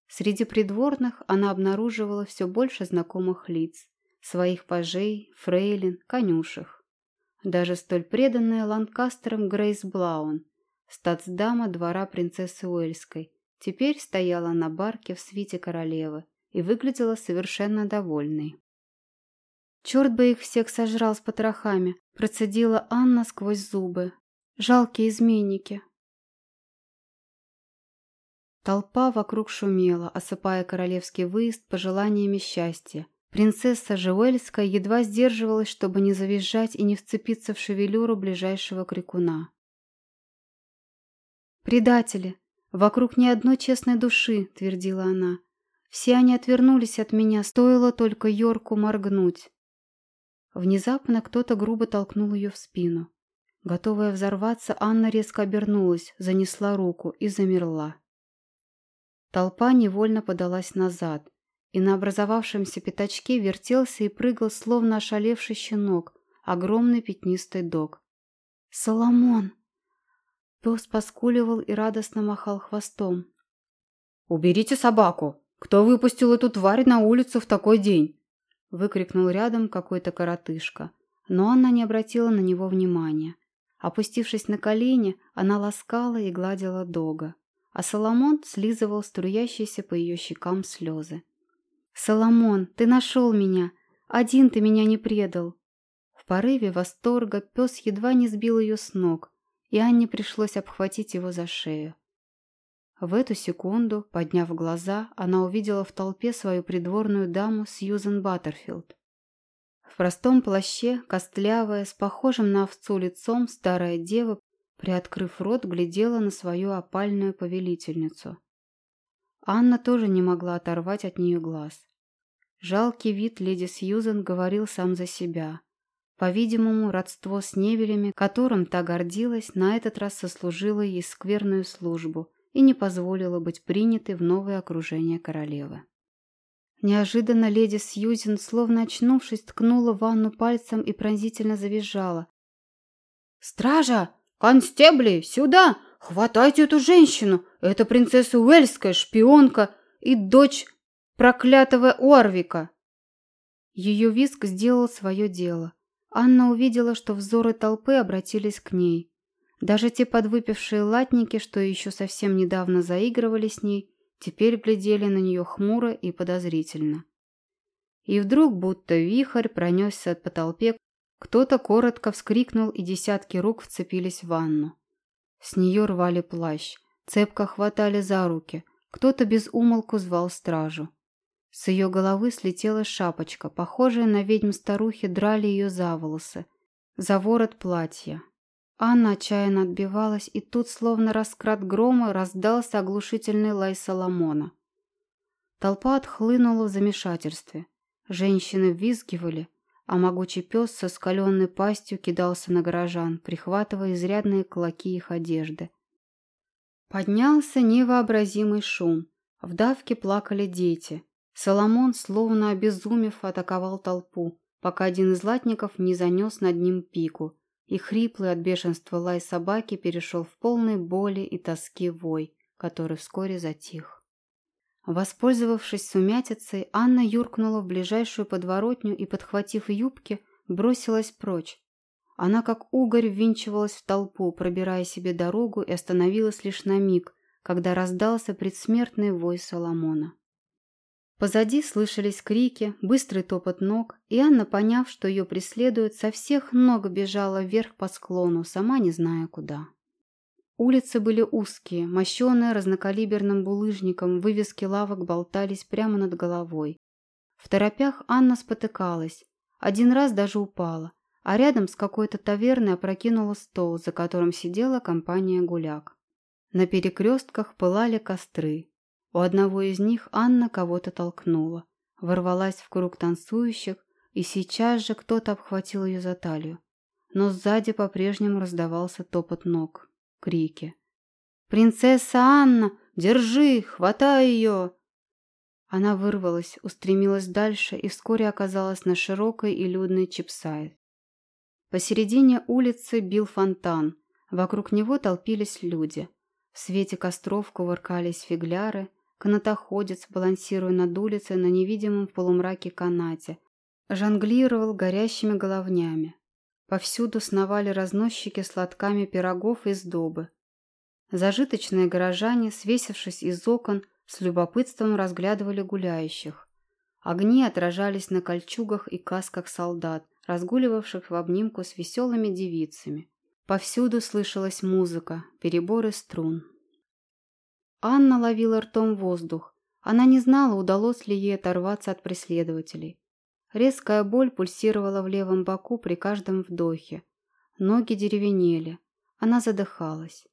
A: Среди придворных она обнаруживала все больше знакомых лиц, своих пажей, фрейлин, конюшек. Даже столь преданная Ланкастером Грейс Блаун, статсдама двора принцессы Уэльской, теперь стояла на барке в свите королевы и выглядела совершенно довольной. Черт бы их всех сожрал с потрохами, процедила Анна сквозь зубы. Жалкие изменники. Толпа вокруг шумела, осыпая королевский выезд пожеланиями счастья. Принцесса Жуэльская едва сдерживалась, чтобы не завизжать и не вцепиться в шевелюру ближайшего крикуна. «Предатели! Вокруг ни одной честной души!» — твердила она. «Все они отвернулись от меня, стоило только Йорку моргнуть». Внезапно кто-то грубо толкнул ее в спину. Готовая взорваться, Анна резко обернулась, занесла руку и замерла. Толпа невольно подалась назад, и на образовавшемся пятачке вертелся и прыгал, словно ошалевший щенок, огромный пятнистый дог. «Соломон!» Пес поскуливал и радостно махал хвостом.
B: «Уберите собаку! Кто выпустил эту тварь на улицу в такой день?» выкрикнул рядом какой-то коротышка, но Анна не обратила на него внимания. Опустившись на колени, она ласкала и гладила дога, а Соломон слизывал струящиеся по ее щекам слезы. «Соломон, ты нашел меня! Один ты меня не предал!» В порыве восторга пес едва не сбил ее с ног, и Анне пришлось обхватить его за шею. В эту секунду, подняв глаза, она увидела в толпе свою придворную даму Сьюзен Баттерфилд. В простом плаще, костлявая, с похожим на овцу лицом, старая дева, приоткрыв рот, глядела на свою опальную повелительницу. Анна тоже не могла оторвать от нее глаз. Жалкий вид леди Сьюзен говорил сам за себя. По-видимому, родство с Невелями, которым та гордилась, на этот раз сослужило ей скверную службу и не позволило быть принятой в новое окружение королевы. Неожиданно леди Сьюзен, словно очнувшись, ткнула ванну пальцем и пронзительно завизжала. «Стража! Констебли! Сюда! Хватайте эту женщину! Это принцесса Уэльская, шпионка и дочь проклятого Уорвика!»
A: Ее виск сделал свое дело. Анна увидела, что взоры толпы обратились к ней. Даже те подвыпившие латники, что еще совсем недавно заигрывали с ней, теперь глядели на нее хмуро и подозрительно. И вдруг, будто вихрь, пронесся по толпе, кто-то коротко вскрикнул, и десятки рук вцепились в ванну. С нее рвали плащ, цепко хватали за руки, кто-то без умолку звал стражу. С ее головы слетела шапочка, похожая на ведьм старухи, драли ее за волосы, за ворот платья. Анна отчаянно отбивалась, и тут, словно раскрат грома, раздался оглушительный лай Соломона. Толпа отхлынула в замешательстве. Женщины визгивали, а могучий пес со скаленной пастью кидался на горожан, прихватывая изрядные клоки их одежды. Поднялся невообразимый шум. В давке плакали дети. Соломон, словно обезумев, атаковал толпу, пока один из латников не занес над ним пику, и хриплый от бешенства лай собаки перешел в полной боли и тоски вой, который вскоре затих. Воспользовавшись сумятицей, Анна юркнула в ближайшую подворотню и, подхватив юбки, бросилась прочь. Она как угорь ввинчивалась в толпу, пробирая себе дорогу и остановилась лишь на миг, когда раздался предсмертный вой Соломона. Позади слышались крики, быстрый топот ног, и Анна, поняв, что ее преследуют, со всех ног бежала вверх по склону, сама не зная куда. Улицы были узкие, мощеные разнокалиберным булыжником, вывески лавок болтались прямо над головой. В торопях Анна спотыкалась, один раз даже упала, а рядом с какой-то таверной опрокинула стол, за которым сидела компания гуляк. На перекрестках пылали костры, у одного из них Анна кого-то толкнула, ворвалась в круг танцующих, и сейчас же кто-то обхватил ее за талию. Но сзади по-прежнему раздавался топот ног, крики. «Принцесса Анна! Держи! Хватай ее!» Она вырвалась, устремилась дальше и вскоре оказалась на широкой и людной Чипсае. Посередине улицы бил фонтан, вокруг него толпились люди. В свете костров кувыркались фигляры, Канатоходец, балансируя над улицей на невидимом в полумраке канате, жонглировал горящими головнями. Повсюду сновали разносчики с лотками пирогов и сдобы. Зажиточные горожане, свесившись из окон, с любопытством разглядывали гуляющих. Огни отражались на кольчугах и касках солдат, разгуливавших в обнимку с веселыми девицами. Повсюду слышалась музыка, переборы струн. Анна ловила ртом воздух. Она не знала, удалось ли ей оторваться от преследователей. Резкая боль пульсировала в левом боку при каждом вдохе. Ноги деревенели. Она задыхалась.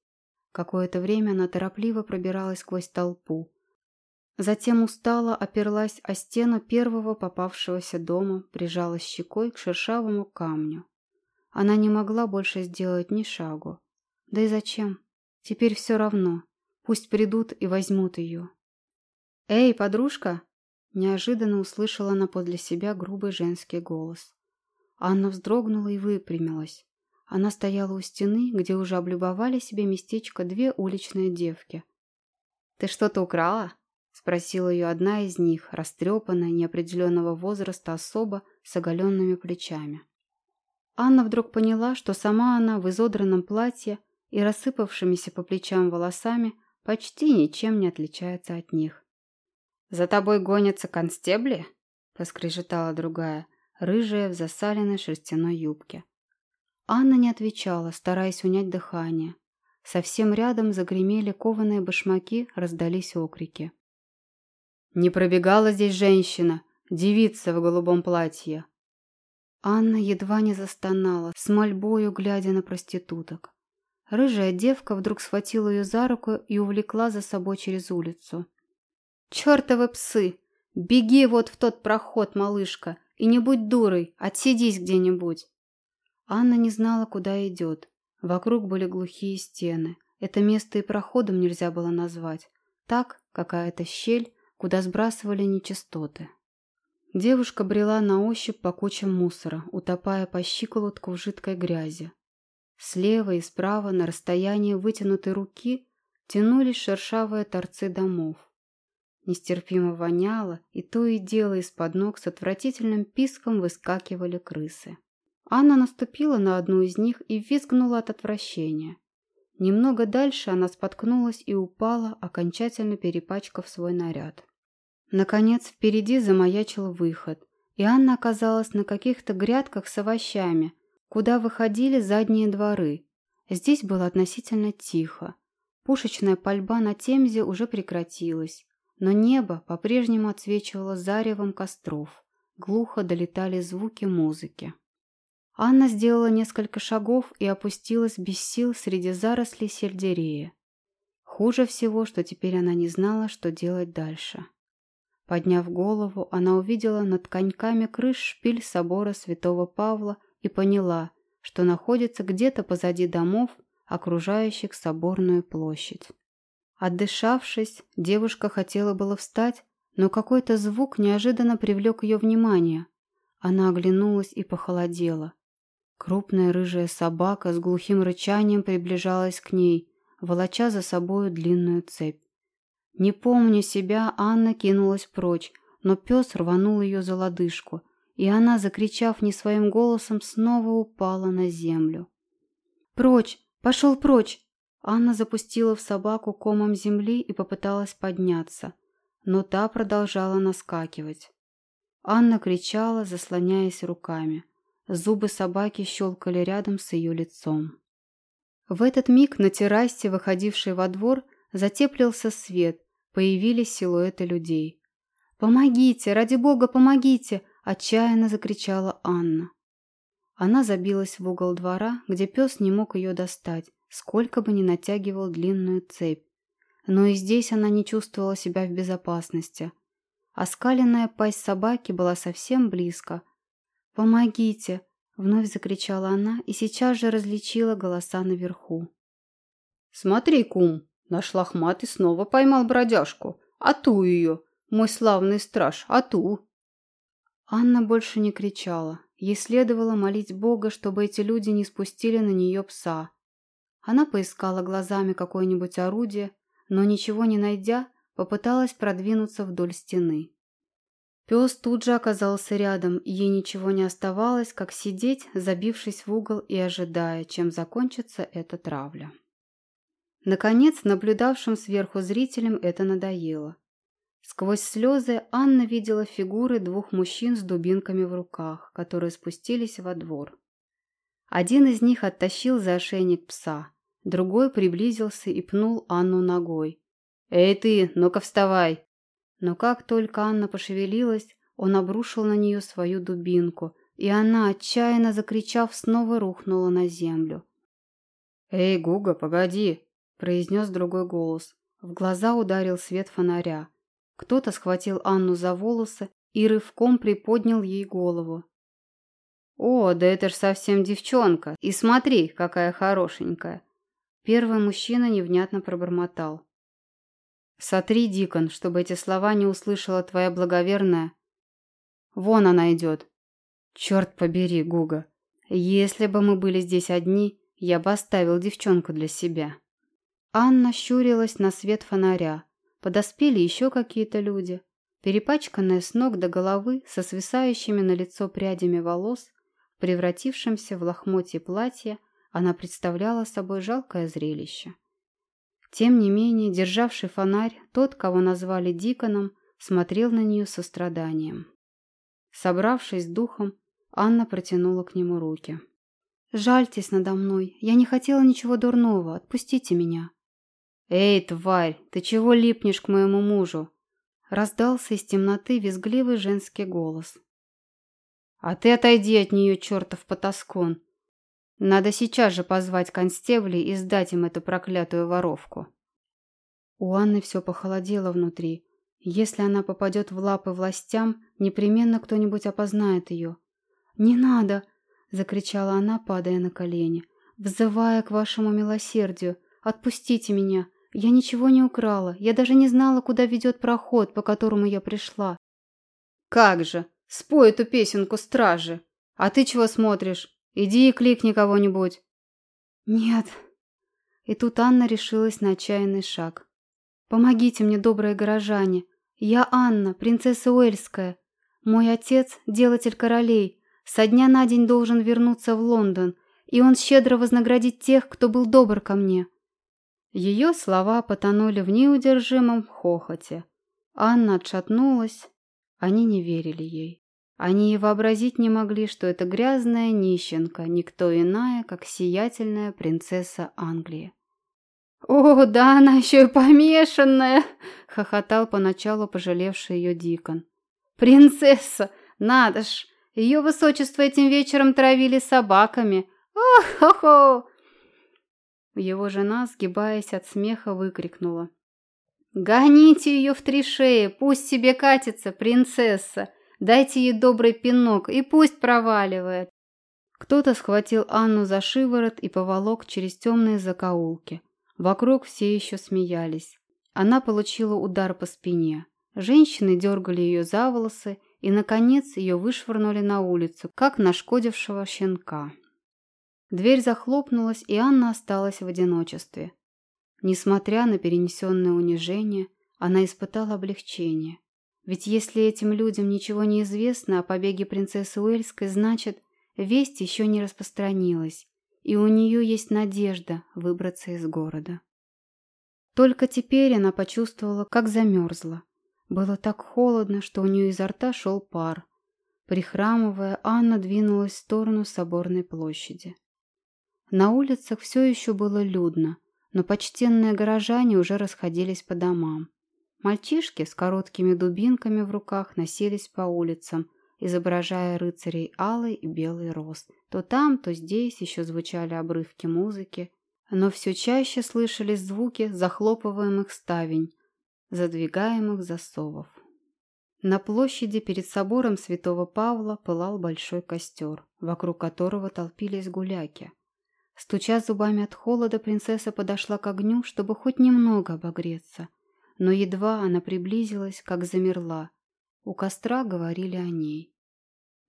A: Какое-то время она торопливо пробиралась сквозь толпу. Затем устало оперлась о стену первого попавшегося дома, прижалась щекой к шершавому камню. Она не могла больше сделать ни шагу. Да и зачем? Теперь все равно. Пусть придут и возьмут ее. «Эй, подружка!» Неожиданно услышала она подле себя грубый женский голос. Анна вздрогнула и выпрямилась. Она стояла у стены, где уже облюбовали себе местечко две уличные девки. «Ты что-то украла?» — спросила ее одна из них, растрепанная, неопределенного возраста особа с оголенными плечами. Анна вдруг поняла, что сама она в изодранном платье и рассыпавшимися по плечам волосами почти ничем не отличается от них. «За тобой гонятся констебли?» — поскрежетала другая, рыжая в засаленной шерстяной юбке. Анна не отвечала, стараясь унять дыхание. Совсем рядом загремели кованые башмаки, раздались окрики. «Не пробегала здесь женщина, девица в голубом платье!» Анна едва не застонала, с мольбою глядя на проституток. Рыжая девка вдруг схватила ее за руку и увлекла за собой через улицу. «Чертовы псы! Беги вот в тот проход, малышка, и не будь дурой, отсидись где-нибудь!» Анна не знала, куда идет. Вокруг были глухие стены. Это место и проходом нельзя было назвать. Так, какая-то щель, куда сбрасывали нечистоты. Девушка брела на ощупь по кучам мусора, утопая по щиколотку в жидкой грязи. Слева и справа на расстоянии вытянутой руки тянулись шершавые торцы домов. Нестерпимо воняло, и то и дело из-под ног с отвратительным писком выскакивали крысы. Анна наступила на одну из них и визгнула от отвращения. Немного дальше она споткнулась и упала, окончательно перепачкав свой наряд. Наконец, впереди замаячил выход, и Анна оказалась на каких-то грядках с овощами, куда выходили задние дворы. Здесь было относительно тихо. Пушечная пальба на Темзе уже прекратилась но небо по-прежнему отсвечивало заревом костров. Глухо долетали звуки музыки. Анна сделала несколько шагов и опустилась без сил среди зарослей сельдерея. Хуже всего, что теперь она не знала, что делать дальше. Подняв голову, она увидела над коньками крыш шпиль собора святого Павла и поняла, что находится где-то позади домов, окружающих соборную площадь. Отдышавшись, девушка хотела было встать, но какой-то звук неожиданно привлек ее внимание. Она оглянулась и похолодела. Крупная рыжая собака с глухим рычанием приближалась к ней, волоча за собою длинную цепь. Не помня себя, Анна кинулась прочь, но пес рванул ее за лодыжку, и она, закричав не своим голосом, снова упала на землю. «Прочь! Пошел прочь!» Анна запустила в собаку комом земли и попыталась подняться, но та продолжала наскакивать. Анна кричала, заслоняясь руками. Зубы собаки щелкали рядом с ее лицом. В этот миг на террасе, выходившей во двор, затеплился свет, появились силуэты людей. «Помогите! Ради бога, помогите!» – отчаянно закричала Анна. Она забилась в угол двора, где пес не мог ее достать, сколько бы ни натягивал длинную цепь. Но и здесь она не чувствовала себя в безопасности. Оскаленная пасть собаки была совсем близко. «Помогите!» — вновь закричала она и сейчас же различила голоса наверху.
B: «Смотри, кум, наш лохматый снова поймал бродяжку. Ату ее, мой славный страж, ату!»
A: Анна больше не кричала. Ей следовало молить Бога, чтобы эти люди не спустили на нее пса. Она поискала глазами какое-нибудь орудие, но ничего не найдя, попыталась продвинуться вдоль стены. Пес тут же оказался рядом, и ей ничего не оставалось, как сидеть, забившись в угол и ожидая, чем закончится эта травля. Наконец, наблюдавшим сверху зрителям это надоело. Сквозь слезы Анна видела фигуры двух мужчин с дубинками в руках, которые спустились во двор. Один из них оттащил за ошейник пса, другой приблизился и пнул Анну ногой. «Эй ты, ну-ка вставай!» Но как только Анна пошевелилась, он обрушил на нее свою дубинку, и она, отчаянно закричав, снова рухнула на землю.
B: «Эй, Гуга, погоди!»
A: – произнес другой голос. В глаза ударил свет фонаря. Кто-то схватил Анну за волосы и рывком приподнял ей голову. «О, да это ж совсем девчонка! И смотри, какая хорошенькая!» Первый мужчина невнятно пробормотал. «Сотри, Дикон, чтобы эти слова не услышала твоя благоверная. Вон она идет!» «Черт побери, Гуга! Если бы мы были здесь одни, я бы оставил девчонку для себя». Анна щурилась на свет фонаря. Подоспели еще какие-то люди. Перепачканная с ног до головы, со свисающими на лицо прядями волос, превратившимся в лохмотье платья, она представляла собой жалкое зрелище. Тем не менее, державший фонарь, тот, кого назвали Диконом, смотрел на нее со страданием. Собравшись духом, Анна протянула к нему руки. «Жальтесь надо мной. Я не хотела ничего дурного. Отпустите меня». «Эй, тварь, ты чего липнешь к моему мужу?» Раздался из темноты визгливый женский голос. «А ты отойди от нее, чертов потаскун! Надо сейчас же позвать констеблей и сдать им эту проклятую воровку!» У Анны все похолодело внутри. Если она попадет в лапы властям, непременно кто-нибудь опознает ее. «Не надо!» — закричала она, падая на колени. «Взывая к вашему милосердию, отпустите меня! Я ничего не украла, я даже не знала, куда ведет проход, по которому я пришла!» «Как же!» Спой эту песенку стражи. А ты чего смотришь? Иди и кликни кого-нибудь. Нет. И тут Анна решилась на отчаянный шаг. Помогите мне, добрые горожане. Я Анна, принцесса Уэльская. Мой отец – делатель королей. Со дня на день должен вернуться в Лондон, и он щедро вознаградит тех, кто был добр ко мне. Ее слова потонули в неудержимом хохоте. Анна отшатнулась. Они не верили ей. Они и вообразить не могли, что эта грязная нищенка никто иная, как сиятельная принцесса Англии. «О, да она еще и помешанная!» — хохотал поначалу пожалевший ее Дикон. «Принцесса! Надо ж! Ее высочество этим вечером травили собаками! Ох-хо-хо!» Его жена, сгибаясь от смеха, выкрикнула. «Гоните ее в три шеи, пусть себе катится, принцесса! Дайте ей добрый пинок и пусть проваливает. Кто-то схватил Анну за шиворот и поволок через темные закоулки. Вокруг все еще смеялись. Она получила удар по спине. Женщины дергали ее за волосы и, наконец, ее вышвырнули на улицу, как нашкодившего щенка. Дверь захлопнулась, и Анна осталась в одиночестве. Несмотря на перенесенное унижение, она испытала облегчение. Ведь если этим людям ничего не известно о побеге принцессы Уэльской, значит, весть еще не распространилась, и у нее есть надежда выбраться из города. Только теперь она почувствовала, как замерзла. Было так холодно, что у нее изо рта шел пар. Прихрамывая, Анна двинулась в сторону соборной площади. На улицах все еще было людно, но почтенные горожане уже расходились по домам. Мальчишки с короткими дубинками в руках носились по улицам, изображая рыцарей алый и белый роз. То там, то здесь еще звучали обрывки музыки, но все чаще слышались звуки захлопываемых ставень, задвигаемых засовов. На площади перед собором святого Павла пылал большой костер, вокруг которого толпились гуляки. Стуча зубами от холода, принцесса подошла к огню, чтобы хоть немного обогреться – но едва она приблизилась, как замерла. У костра говорили о ней.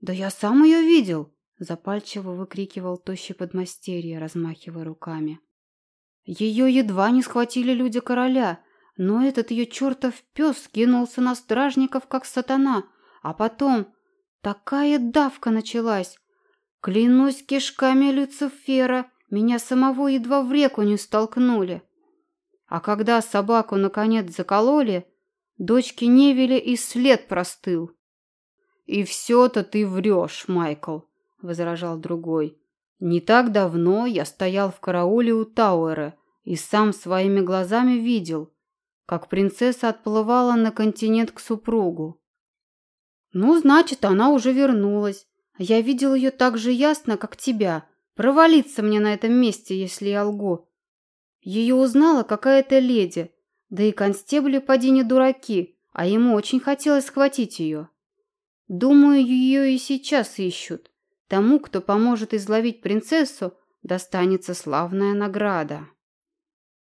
A: «Да я сам ее видел!» — запальчиво выкрикивал тощий подмастерье, размахивая руками. «Ее едва не схватили люди короля, но этот ее чертов пес кинулся на стражников, как сатана, а потом такая давка началась. Клянусь кишками Люцифера, меня самого едва в реку не столкнули». А когда собаку наконец закололи, дочке Невеля и след простыл. «И все-то ты врешь, Майкл», — возражал другой. «Не так давно я стоял в карауле у Тауэра и сам своими глазами видел, как принцесса отплывала на континент к супругу. Ну, значит, она уже вернулась. Я видел ее так же ясно, как тебя. Провалиться мне на этом месте, если я лгу.
B: Ее узнала какая-то леди, да и констебли поди не дураки, а ему очень хотелось схватить ее. Думаю, ее и сейчас ищут. Тому, кто поможет изловить принцессу, достанется славная награда.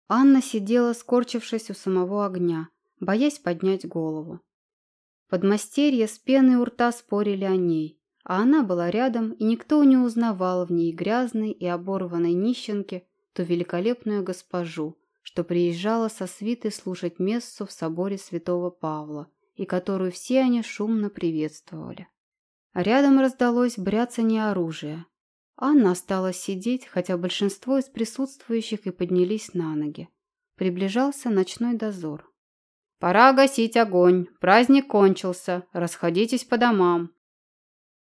B: Анна сидела, скорчившись у самого огня, боясь поднять голову. Подмастерья с пеной у рта спорили о ней, а она была рядом, и никто не узнавал в ней грязной и оборванной нищенки ту великолепную госпожу, что приезжала со свитой слушать мессу в соборе святого Павла, и которую все они шумно приветствовали. Рядом раздалось бряцание оружия. Анна осталась сидеть, хотя большинство из присутствующих и поднялись на ноги. Приближался ночной дозор. «Пора гасить огонь. Праздник кончился. Расходитесь по домам».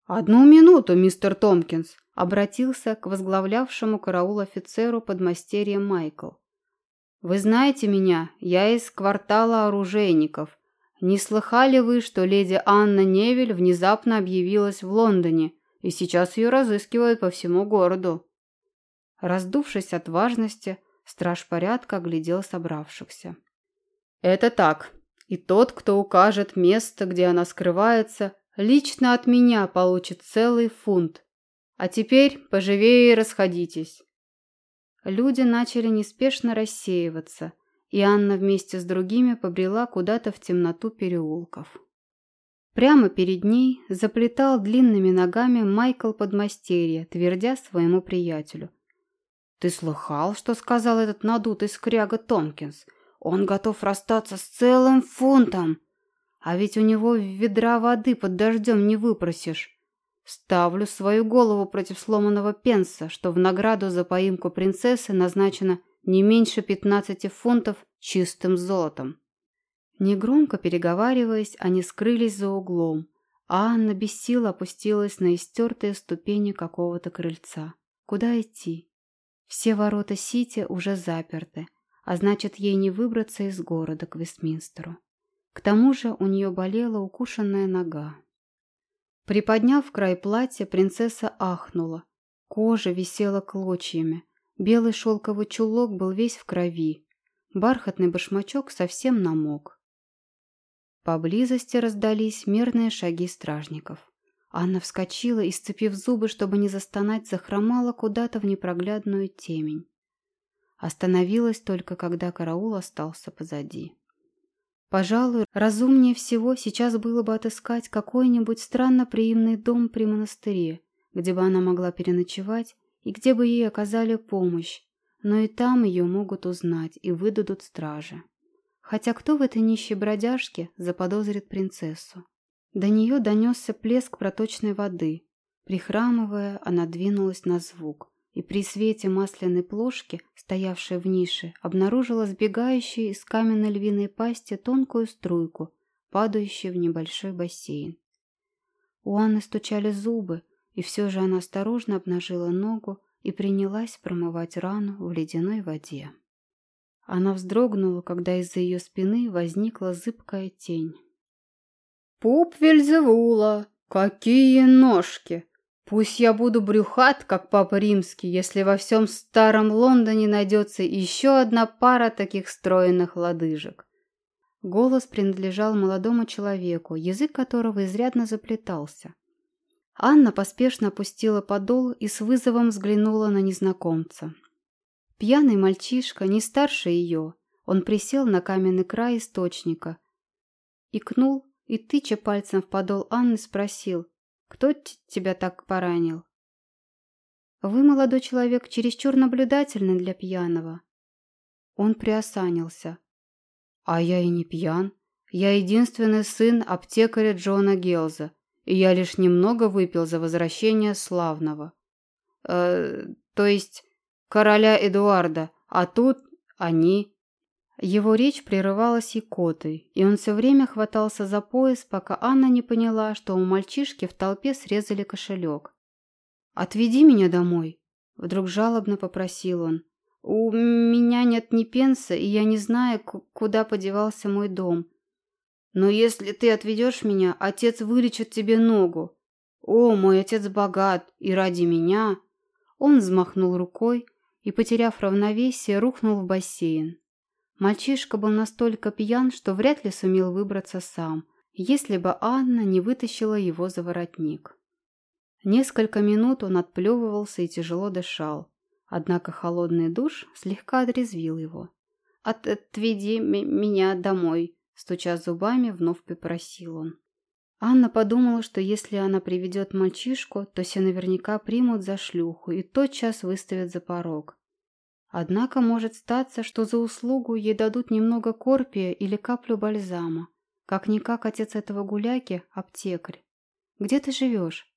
B: «Одну минуту, мистер Томпкинс», — обратился к возглавлявшему караул офицеру подмастерья Майкл. «Вы знаете меня, я из квартала оружейников. Не слыхали вы, что леди Анна Невель внезапно объявилась в Лондоне, и сейчас ее разыскивают по всему городу?» Раздувшись от важности, страж порядка оглядел собравшихся. «Это так. И тот, кто укажет место, где она скрывается, лично от меня получит целый фунт. А теперь поживее расходитесь». Люди начали неспешно рассеиваться, и Анна вместе с другими побрела куда-то в темноту переулков. Прямо перед ней заплетал длинными ногами Майкл Подмастерье, твердя своему приятелю. «Ты слыхал, что сказал этот надутый скряга Томпкинс? Он готов расстаться с целым фунтом. А ведь у него ведра воды под дождем не выпросишь. Ставлю свою голову против сломанного пенса, что в награду за поимку принцессы назначено не меньше пятнадцати фунтов чистым золотом. Негромко переговариваясь, они скрылись за углом, а Анна без сил опустилась на истертые ступени какого-то крыльца. Куда идти? Все ворота Сити уже заперты, а значит, ей не выбраться из города к Вестминстеру. К тому же у нее болела укушенная нога. Приподняв край платья, принцесса ахнула. Кожа висела клочьями. Белый шелковый чулок был весь в крови. Бархатный башмачок совсем намок. Поблизости раздались мерные шаги стражников. Анна вскочила и, сцепив зубы, чтобы не застонать, захромала куда-то в непроглядную темень. Остановилась только, когда караул остался позади. Пожалуй, разумнее всего сейчас было бы отыскать какой-нибудь странно приимный дом при монастыре, где бы она могла переночевать и где бы ей оказали помощь, но и там ее могут узнать и выдадут стражи. Хотя кто в этой нищей бродяжке заподозрит принцессу? До нее донесся плеск проточной воды. Прихрамывая, она двинулась на звук и при свете масляной плошки, стоявшей в нише, обнаружила сбегающую из каменной львиной пасти тонкую струйку, падающую в небольшой бассейн. У Анны стучали зубы, и все же она осторожно обнажила ногу и принялась промывать рану в ледяной воде. Она вздрогнула, когда из-за ее спины возникла зыбкая тень. «Пуп Вельзевула! Какие ножки!» Пусть я буду брюхат, как папа римский, если во всем старом Лондоне найдется еще одна пара таких стройных лодыжек. Голос принадлежал молодому человеку, язык которого изрядно заплетался. Анна поспешно опустила подол и с вызовом взглянула на незнакомца. Пьяный мальчишка, не старше ее, он присел на каменный край источника, икнул и, тыча пальцем в подол Анны, спросил – кто тебя так поранил? Вы, молодой человек, чересчур наблюдательны для пьяного. Он приосанился. А я и не пьян. Я единственный сын аптекаря Джона Гелза, и я лишь немного выпил за возвращение славного. Э, то есть короля Эдуарда, а тут они его речь прерывалась икотой, и он все время хватался за пояс, пока Анна не поняла, что у мальчишки в толпе срезали кошелек. «Отведи меня домой», — вдруг жалобно попросил он. «У меня нет ни пенса, и я не знаю, куда подевался мой дом. Но если ты отведешь меня, отец вылечит тебе ногу. О, мой отец богат, и ради меня...» Он взмахнул рукой,
A: и, потеряв равновесие, рухнул в бассейн. Мальчишка был настолько пьян, что вряд ли сумел выбраться сам, если бы Анна не вытащила его за воротник. Несколько минут он отплевывался и тяжело дышал, однако холодный душ слегка отрезвил его. «Отведи меня домой», – стуча зубами, вновь попросил он. Анна подумала, что если она приведет мальчишку, то все наверняка примут за шлюху и тотчас выставят за порог. Однако может статься, что за услугу ей дадут немного корпия или каплю бальзама. Как-никак отец этого гуляки – аптекарь. «Где ты живешь?»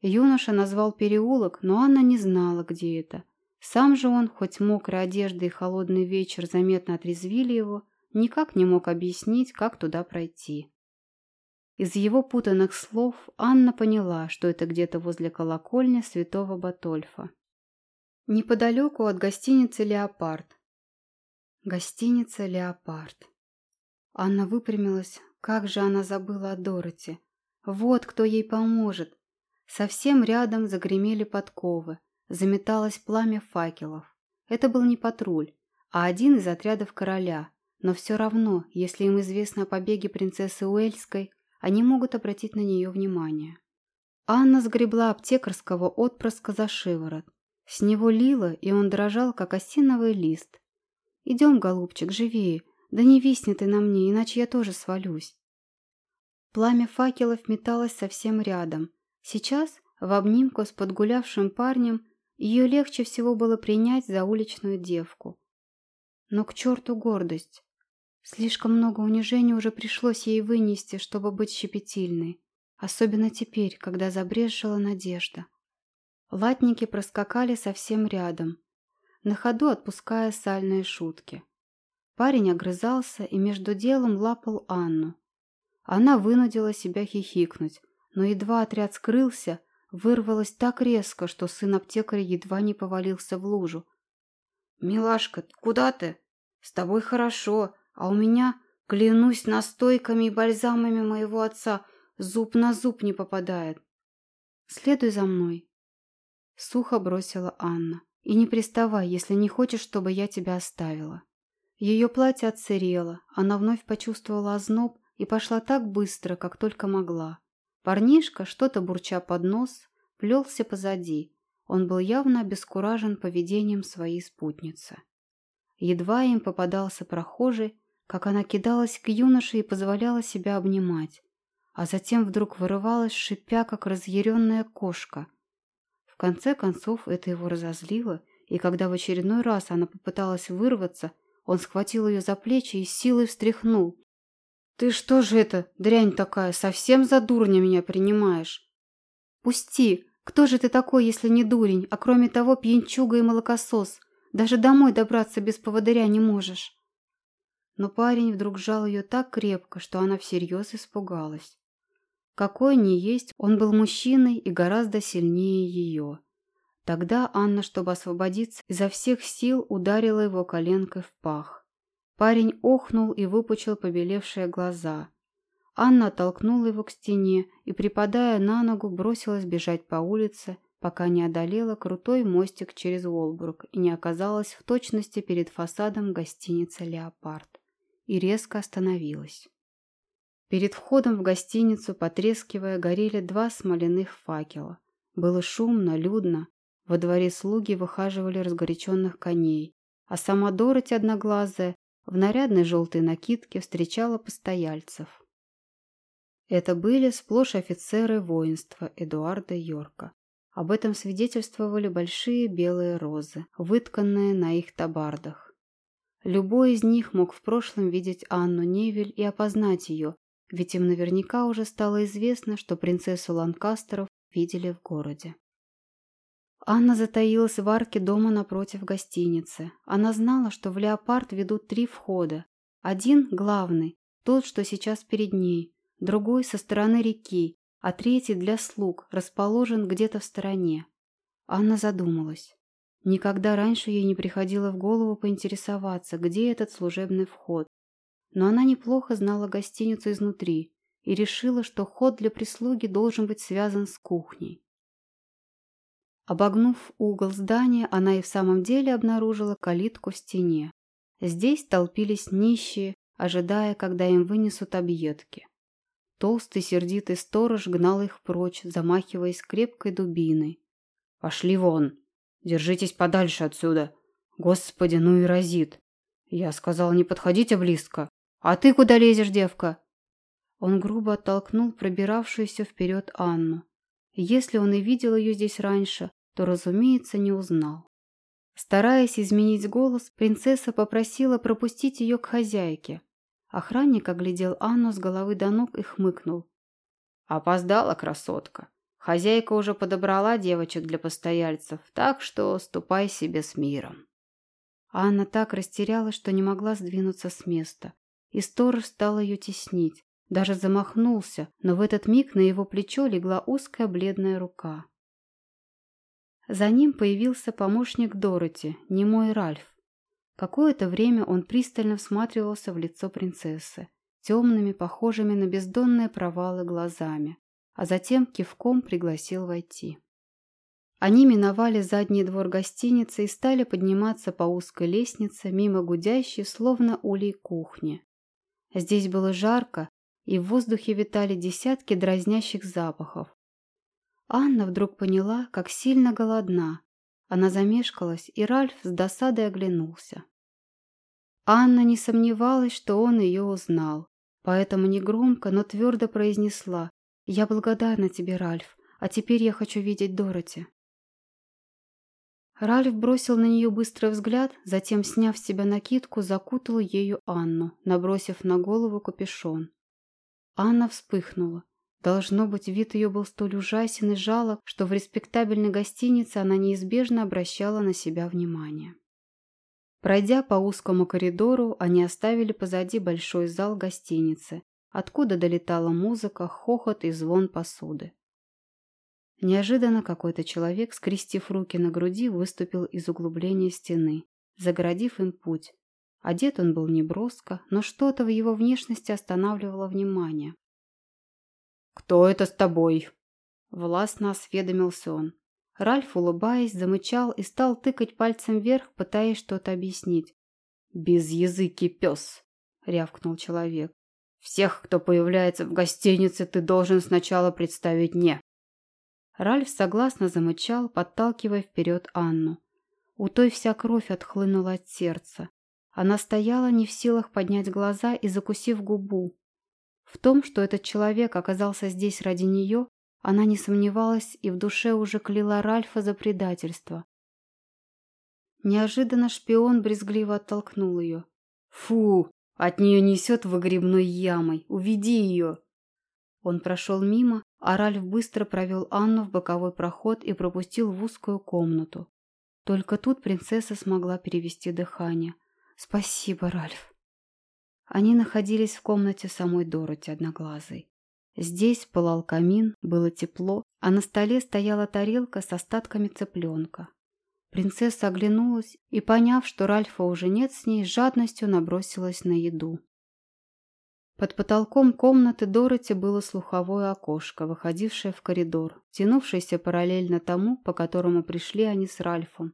A: Юноша назвал переулок, но Анна не знала, где это. Сам же он, хоть мокрая одежда и холодный вечер заметно отрезвили его, никак не мог объяснить, как туда пройти. Из его путанных слов Анна поняла, что это где-то возле колокольни святого Батольфа. Неподалеку от гостиницы «Леопард». Гостиница «Леопард». Анна выпрямилась. Как же она забыла о Дороти. Вот кто ей поможет. Совсем рядом загремели подковы. Заметалось пламя факелов. Это был не патруль, а один из отрядов короля. Но все равно, если им известно о побеге принцессы Уэльской, они могут обратить на нее внимание. Анна сгребла аптекарского отпрыска за шиворот. С него лило, и он дрожал, как осиновый лист. «Идем, голубчик, живее, да не висни ты на мне, иначе я тоже свалюсь». Пламя факелов металось совсем рядом. Сейчас, в обнимку с подгулявшим парнем, ее легче всего было принять за уличную девку. Но к черту гордость. Слишком много унижений уже пришлось ей вынести, чтобы быть щепетильной. Особенно теперь, когда забрежила надежда. Латники проскакали совсем рядом, на ходу отпуская сальные шутки. Парень огрызался и между делом лапал Анну. Она вынудила себя хихикнуть, но едва отряд скрылся, вырвалась так резко, что сын аптекаря едва не повалился в лужу. «Милашка, куда ты? С тобой хорошо, а у меня, клянусь настойками и бальзамами моего отца, зуб на зуб не попадает. Следуй за мной. Сухо бросила Анна. И не приставай, если не хочешь, чтобы я тебя оставила. Ее платье отсырело, она вновь почувствовала озноб и пошла так быстро, как только могла. Парнишка, что-то бурча под нос, плелся позади. Он был явно обескуражен поведением своей спутницы. Едва им попадался прохожий, как она кидалась к юноше и позволяла себя обнимать, а затем вдруг вырывалась, шипя, как разъяренная кошка. Конце концов это его разозлило, и когда в очередной раз она попыталась вырваться, он схватил ее за плечи и силой встряхнул. «Ты что же это, дрянь такая, совсем за дурня меня принимаешь?» «Пусти! Кто же ты такой, если не дурень, а кроме того пьянчуга и молокосос? Даже домой добраться без поводыря не можешь!» но парень вдруг сжал ее так крепко, что она всерьез испугалась. Какой ни есть, он был мужчиной и гораздо сильнее ее. Тогда Анна, чтобы освободиться, изо всех сил ударила его коленкой в пах. Парень охнул и выпучил побелевшие глаза. Анна оттолкнула его к стене и, припадая на ногу, бросилась бежать по улице, пока не одолела крутой мостик через Уолбрук и не оказалась в точности перед фасадом гостиницы «Леопард» и резко остановилась. Перед входом в гостиницу, потрескивая, горели два смоляных факела. Было шумно, людно. Во дворе слуги выхаживали разгоряченных коней, а сама Дороти одноглазая в нарядной желтой накидке встречала постояльцев. Это были сплошь офицеры воинства Эдуарда Йорка. Об этом свидетельствовали большие белые розы, вытканные на их табардах. Любой из них мог в прошлом видеть Анну Невель и опознать ее, ведь им наверняка уже стало известно, что принцессу Ланкастеров видели в городе. Анна затаилась в арке дома напротив гостиницы. Она знала, что в «Леопард» ведут три входа. Один – главный, тот, что сейчас перед ней, другой – со стороны реки, а третий для слуг, расположен где-то в стороне. Анна задумалась. Никогда раньше ей не приходило в голову поинтересоваться, где этот служебный вход. Но она неплохо знала гостиницу изнутри и решила, что ход для прислуги должен быть связан с кухней. Обогнув угол здания, она и в самом деле обнаружила калитку в стене. Здесь толпились нищие, ожидая, когда им вынесут объедки. Толстый сердитый сторож гнал их прочь, замахиваясь крепкой дубиной. «Пошли вон! Держитесь подальше отсюда! Господи, ну и разит! Я сказал, не подходите близко! А ты куда лезешь, девка?» Он грубо оттолкнул пробиравшуюся вперед Анну. Если он и видел ее здесь раньше, то, разумеется, не узнал. Стараясь изменить голос, принцесса попросила пропустить ее к хозяйке. Охранник оглядел Анну с головы до ног и хмыкнул. «Опоздала красотка. Хозяйка уже подобрала девочек для постояльцев, так что ступай себе с миром». Анна так растерялась, что не могла сдвинуться с места, и сторож стал ее теснить. Даже замахнулся, но в этот миг на его плечо легла узкая бледная рука. За ним появился помощник Дороти, немой Ральф. Какое-то время он пристально всматривался в лицо принцессы, темными, похожими на бездонные провалы глазами, а затем кивком пригласил войти. Они миновали задний двор гостиницы и стали подниматься по узкой лестнице мимо гудящей, словно улей кухни. Здесь было жарко, и в воздухе витали десятки дразнящих запахов, Анна вдруг поняла, как сильно голодна. Она замешкалась, и Ральф с досадой оглянулся. Анна не сомневалась, что он ее узнал, поэтому негромко, но твердо произнесла «Я благодарна тебе, Ральф, а теперь я хочу видеть Дороти». Ральф бросил на нее быстрый взгляд, затем, сняв с себя накидку, закутал ею Анну, набросив на голову капюшон. Анна вспыхнула. Должно быть, вид ее был столь ужасен и жалок, что в респектабельной гостинице она неизбежно обращала на себя внимание. Пройдя по узкому коридору, они оставили позади большой зал гостиницы, откуда долетала музыка, хохот и звон посуды. Неожиданно какой-то человек, скрестив руки на груди, выступил из углубления стены, загородив им путь. Одет он был неброско, но что-то в его внешности останавливало внимание.
B: «Кто это с тобой?»
A: Властно осведомился он. Ральф, улыбаясь, замычал и стал тыкать пальцем вверх, пытаясь что-то объяснить.
B: «Без языки пес!» — рявкнул человек. «Всех, кто появляется в гостинице, ты должен сначала представить мне».
A: Ральф согласно замычал, подталкивая вперед Анну. У той вся кровь отхлынула от сердца. Она стояла не в силах поднять глаза и, закусив губу, в том, что этот человек оказался здесь ради нее, она не сомневалась и в душе уже кляла Ральфа за предательство. Неожиданно шпион брезгливо оттолкнул ее.
B: «Фу! От нее несет выгребной ямой! Уведи ее!»
A: Он прошел мимо, а Ральф быстро провел Анну в боковой проход и пропустил в узкую комнату. Только тут принцесса смогла перевести дыхание. «Спасибо, Ральф!» Они находились в комнате самой Дороти Одноглазой. Здесь пылал камин, было тепло, а на столе стояла тарелка с остатками цыпленка. Принцесса оглянулась и, поняв, что Ральфа уже нет с ней, жадностью набросилась на еду. Под потолком комнаты Дороти было слуховое окошко, выходившее в коридор, тянувшееся параллельно тому, по которому пришли они с Ральфом.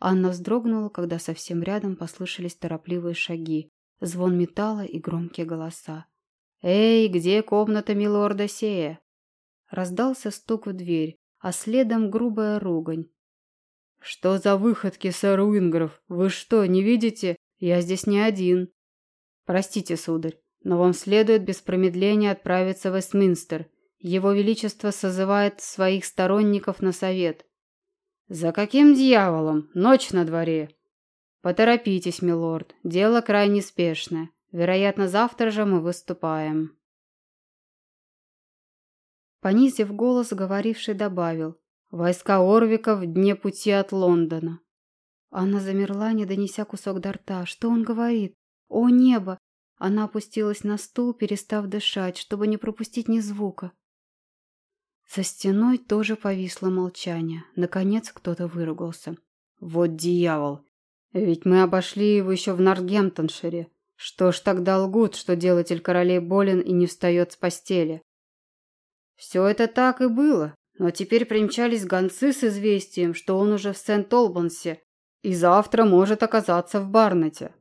A: Анна вздрогнула, когда совсем рядом послышались торопливые шаги, звон металла и громкие голоса. «Эй, где комната милорда Сея?» Раздался стук в дверь, а следом грубая ругань.
B: «Что за выходки, сэр Уингров? Вы что, не видите? Я здесь не один».
A: «Простите, сударь, но вам следует без промедления отправиться в Вестминстер. Его Величество созывает своих сторонников на совет».
B: «За каким дьяволом? Ночь на дворе!»
A: «Поторопитесь, милорд, дело крайне спешное. Вероятно, завтра же мы выступаем». Понизив голос, говоривший добавил «Войска Орвика в дне пути от Лондона». Она замерла, не донеся кусок до рта. Что он говорит? «О, небо!» Она опустилась на стул, перестав дышать, чтобы не пропустить ни звука. За стеной тоже повисло молчание. Наконец кто-то выругался.
B: «Вот дьявол! Ведь мы обошли его еще в Нортгемптоншире. Что ж тогда лгут, что делатель королей болен и не встает с постели?
A: Все это так и было,
B: Но теперь примчались гонцы с известием, что он уже в Сент-Олбансе и завтра может оказаться в Барнете.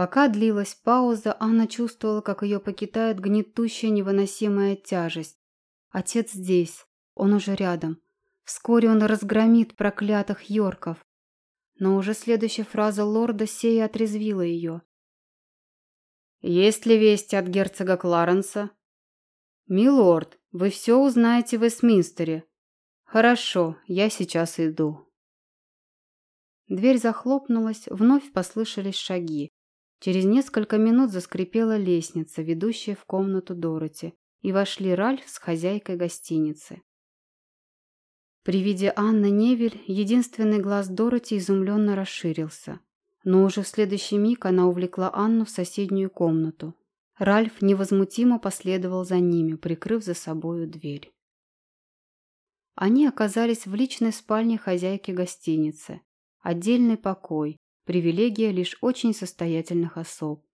B: Пока длилась пауза, Анна чувствовала, как ее покидает гнетущая невыносимая тяжесть. Отец здесь, он уже рядом. Вскоре он разгромит проклятых Йорков. Но уже следующая фраза лорда сея отрезвила ее. «Есть ли вести от герцога Кларенса?» «Милорд, вы все узнаете в Эсминстере». «Хорошо, я сейчас иду». Дверь захлопнулась, вновь послышались шаги. Через несколько минут заскрипела лестница, ведущая в комнату Дороти, и вошли Ральф с хозяйкой гостиницы. При виде Анны Невель единственный глаз Дороти изумленно расширился. Но уже в следующий миг она увлекла Анну в соседнюю комнату. Ральф невозмутимо последовал за ними, прикрыв за собою дверь. Они оказались в личной спальне хозяйки гостиницы. Отдельный покой, привилегия лишь очень состоятельных особ.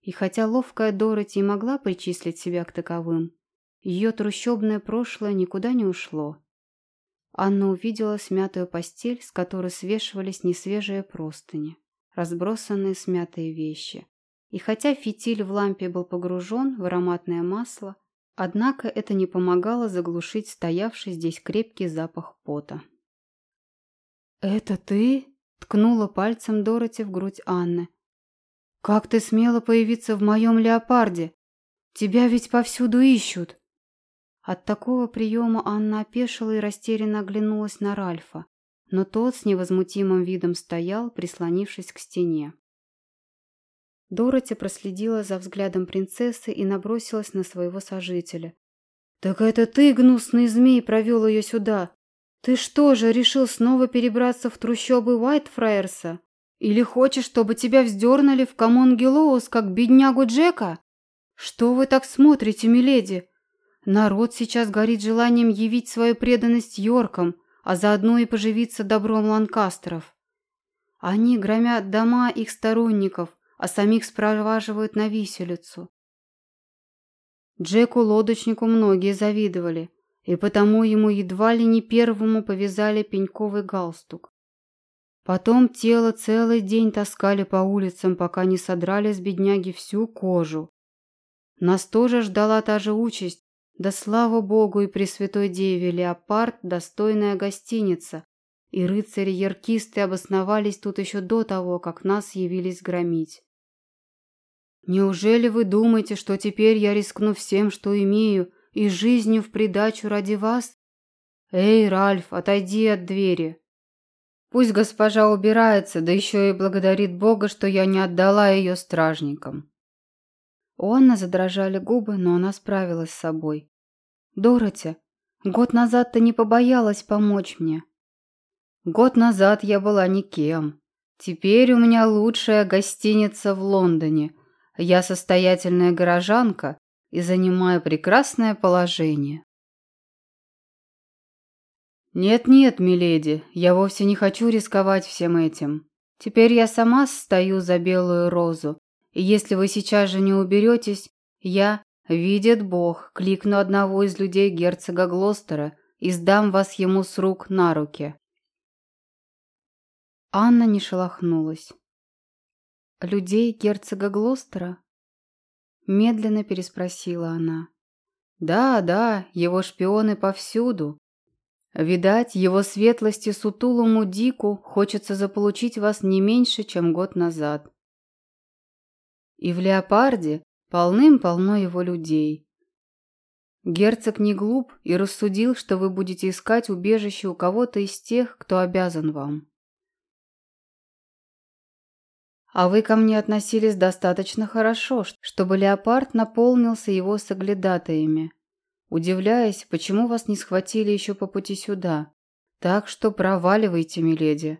B: И хотя ловкая Дороти могла причислить себя к таковым, ее трущобное прошлое никуда не ушло. Анна увидела смятую постель, с которой свешивались несвежие простыни, разбросанные смятые вещи. И хотя фитиль в лампе был погружен в ароматное масло, однако это не помогало заглушить стоявший здесь крепкий запах пота. «Это ты?» — ткнула пальцем Дороти в грудь Анны. «Как ты смела появиться в моем леопарде? Тебя ведь повсюду ищут!» От такого приема Анна опешила и растерянно оглянулась на Ральфа, но тот с невозмутимым видом стоял, прислонившись к стене. Дороти проследила за взглядом принцессы и набросилась на своего сожителя. «Так это ты, гнусный змей, провел ее сюда! Ты что же, решил снова перебраться в трущобы Уайтфраерса? Или хочешь, чтобы тебя вздернули в Камон-Геллоуз, как беднягу Джека? Что вы так смотрите, миледи? Народ сейчас горит желанием явить свою преданность Йоркам, а заодно и поживиться добром Ланкастеров. Они громят дома их сторонников, а самих спроваживают на виселицу. Джеку-лодочнику многие завидовали, и потому ему едва ли не первому повязали пеньковый галстук. Потом тело целый день таскали по улицам, пока не содрали с бедняги всю кожу. Нас тоже ждала та же участь, да слава богу и Пресвятой Деве Леопард – достойная гостиница, и рыцари-яркисты обосновались тут еще до того, как нас явились громить. Неужели вы думаете, что теперь я рискну всем, что имею, и жизнью в придачу ради вас? Эй, Ральф, отойди от двери. Пусть госпожа убирается, да еще и благодарит Бога, что я не отдала ее стражникам. У Анны задрожали губы, но она справилась с собой. «Дороти, год назад ты не побоялась помочь мне». «Год назад я была никем. Теперь у меня лучшая гостиница в Лондоне. Я состоятельная горожанка и занимаю прекрасное положение. «Нет-нет, миледи, я вовсе не хочу рисковать всем этим. Теперь я сама стою за белую розу, и если вы сейчас же не уберетесь, я, видит Бог, кликну одного из людей герцога Глостера и сдам вас ему с рук на руки». Анна не шелохнулась. «Людей герцога Глостера?» Медленно переспросила она. «Да, да, его шпионы повсюду. Видать, его светлости сутулому Дику хочется заполучить вас не меньше, чем год назад. И в Леопарде полным-полно его людей. Герцог не глуп и рассудил, что вы будете искать убежище у кого-то из тех, кто обязан вам. А вы ко мне относились достаточно хорошо, чтобы леопард наполнился его соглядатаями. Удивляясь, почему вас не схватили еще по пути сюда. Так что проваливайте, миледи.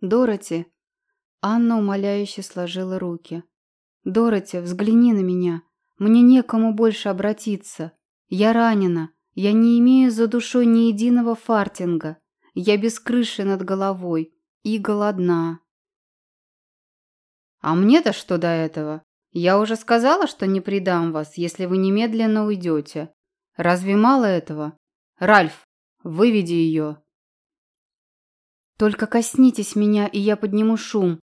B: Дороти. Анна умоляюще сложила руки. Дороти, взгляни на меня. Мне некому больше обратиться. Я ранена. Я не имею за душой ни единого фартинга. Я без крыши над головой и голодна. А мне-то что до этого? Я уже сказала, что не предам вас, если вы немедленно уйдете. Разве мало этого? Ральф, выведи ее.
A: Только коснитесь меня, и я подниму шум.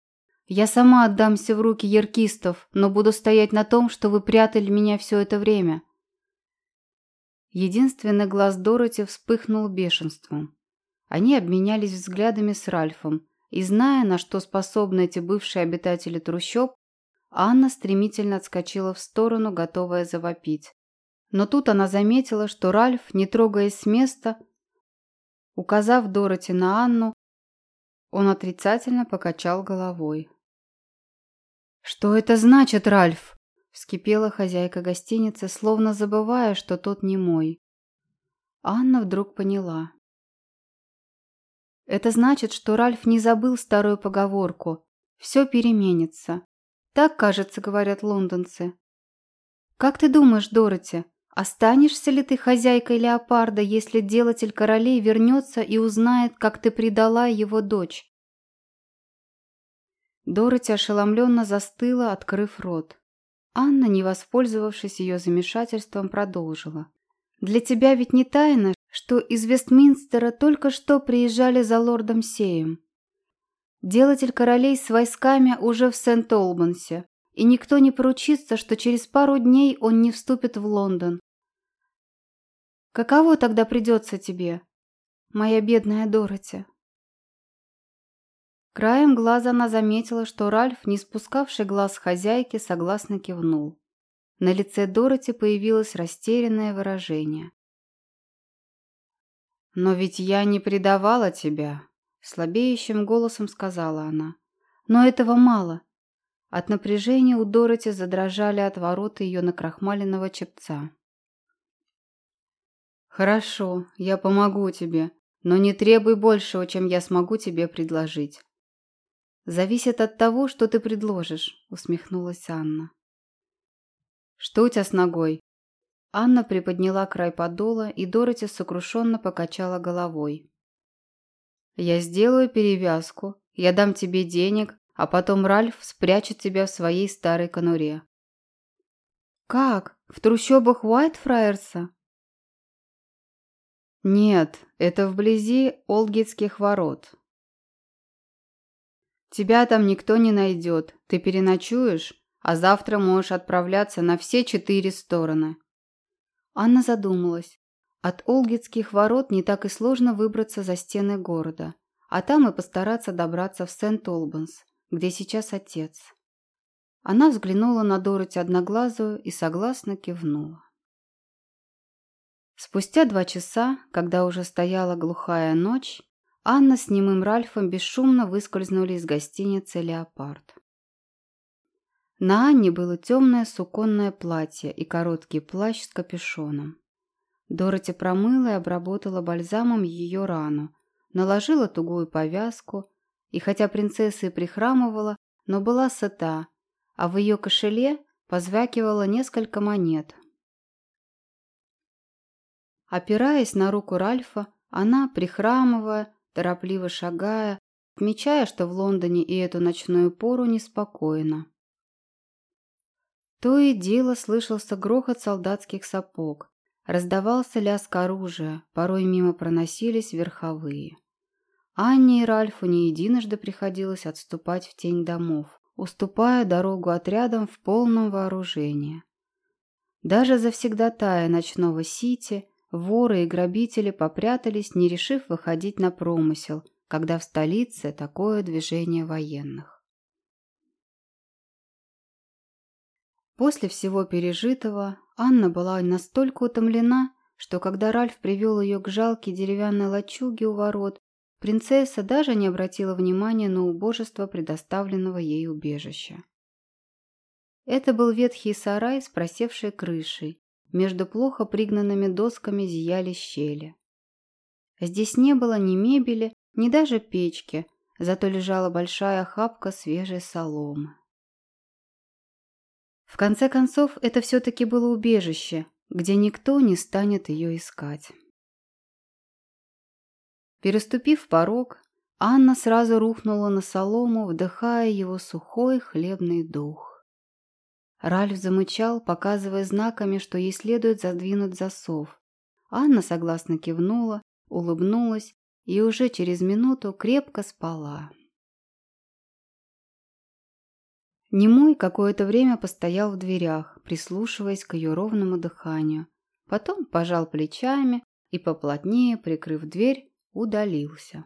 A: Я сама отдамся в руки яркистов, но буду стоять на том, что вы прятали меня все это время. Единственный глаз Дороти вспыхнул бешенством. Они обменялись взглядами с Ральфом, и, зная, на что способны эти бывшие обитатели трущоб, Анна стремительно отскочила в сторону, готовая завопить. Но тут она заметила, что Ральф, не трогаясь с места, указав Дороти на Анну, он отрицательно покачал головой. «Что это значит, Ральф?» – вскипела хозяйка гостиницы, словно забывая, что тот не мой. Анна вдруг поняла. «Это значит, что Ральф не забыл старую поговорку «все переменится». Так, кажется, говорят лондонцы. Как ты думаешь, Дороти, останешься ли ты хозяйкой леопарда, если делатель королей вернется и узнает, как ты предала его дочь? Дороти ошеломленно застыла, открыв рот. Анна, не воспользовавшись ее замешательством, продолжила. «Для тебя ведь не тайна, что из Вестминстера только что приезжали за лордом Сеем. Делатель королей с войсками уже в Сент-Олбансе, и никто не поручится, что через пару дней он не вступит в Лондон. Каково тогда придется тебе, моя бедная Дороти?» Краем глаза она заметила, что Ральф, не спускавший глаз хозяйки, согласно кивнул. На лице Дороти появилось растерянное выражение. «Но ведь я не предавала тебя», — слабеющим голосом сказала она. «Но этого мало». От напряжения у Дороти задрожали от ворота ее накрахмаленного чепца. «Хорошо, я помогу тебе, но не требуй большего, чем я смогу тебе предложить. «Зависит от того, что ты предложишь», — усмехнулась Анна. «Что у тебя с ногой?» Анна приподняла край подола, и Дороти сокрушенно покачала головой. «Я сделаю перевязку, я дам тебе денег, а потом Ральф спрячет тебя в своей старой конуре». «Как? В трущобах Уайтфраерса?» «Нет, это вблизи Олгитских ворот. Тебя там никто не найдет. Ты переночуешь, а завтра можешь отправляться на все четыре стороны». Анна задумалась. От Олгитских ворот не так и сложно выбраться за стены города, а там и постараться добраться в Сент-Олбанс, где сейчас отец. Она взглянула на Дороти Одноглазую и согласно кивнула. Спустя два часа, когда уже стояла глухая ночь, Анна с немым Ральфом бесшумно выскользнули из гостиницы «Леопард». На Анне было темное суконное платье и короткий плащ с капюшоном. Дороти промыла и обработала бальзамом ее рану, наложила тугую повязку, и хотя принцесса и прихрамывала, но была сыта, а в ее кошеле позвякивало несколько монет. Опираясь на руку Ральфа, она, прихрамывая, торопливо шагая, отмечая, что в Лондоне и эту ночную пору неспокойно. То и дело слышался грохот солдатских сапог, раздавался лязг оружия, порой мимо проносились верховые. Анне и Ральфу не единожды приходилось отступать в тень домов, уступая дорогу отрядам в полном вооружении. Даже завсегдатая ночного Сити Воры и грабители попрятались, не решив выходить на промысел, когда в столице такое движение военных. После всего пережитого Анна была настолько утомлена, что когда Ральф привел ее к жалкой деревянной лачуге у ворот, принцесса даже не обратила внимания на убожество предоставленного ей убежища. Это был ветхий сарай с просевшей крышей, между плохо пригнанными досками зияли щели. Здесь не было ни мебели, ни даже печки, зато лежала большая охапка свежей соломы. В конце концов, это все-таки было убежище, где никто не станет ее искать. Переступив порог, Анна сразу рухнула на солому, вдыхая его сухой хлебный дух. Ральф замычал, показывая знаками, что ей следует задвинуть засов. Анна согласно кивнула, улыбнулась и уже через минуту крепко спала. Немой какое-то время постоял в дверях, прислушиваясь к ее ровному дыханию. Потом пожал плечами и, поплотнее прикрыв дверь, удалился.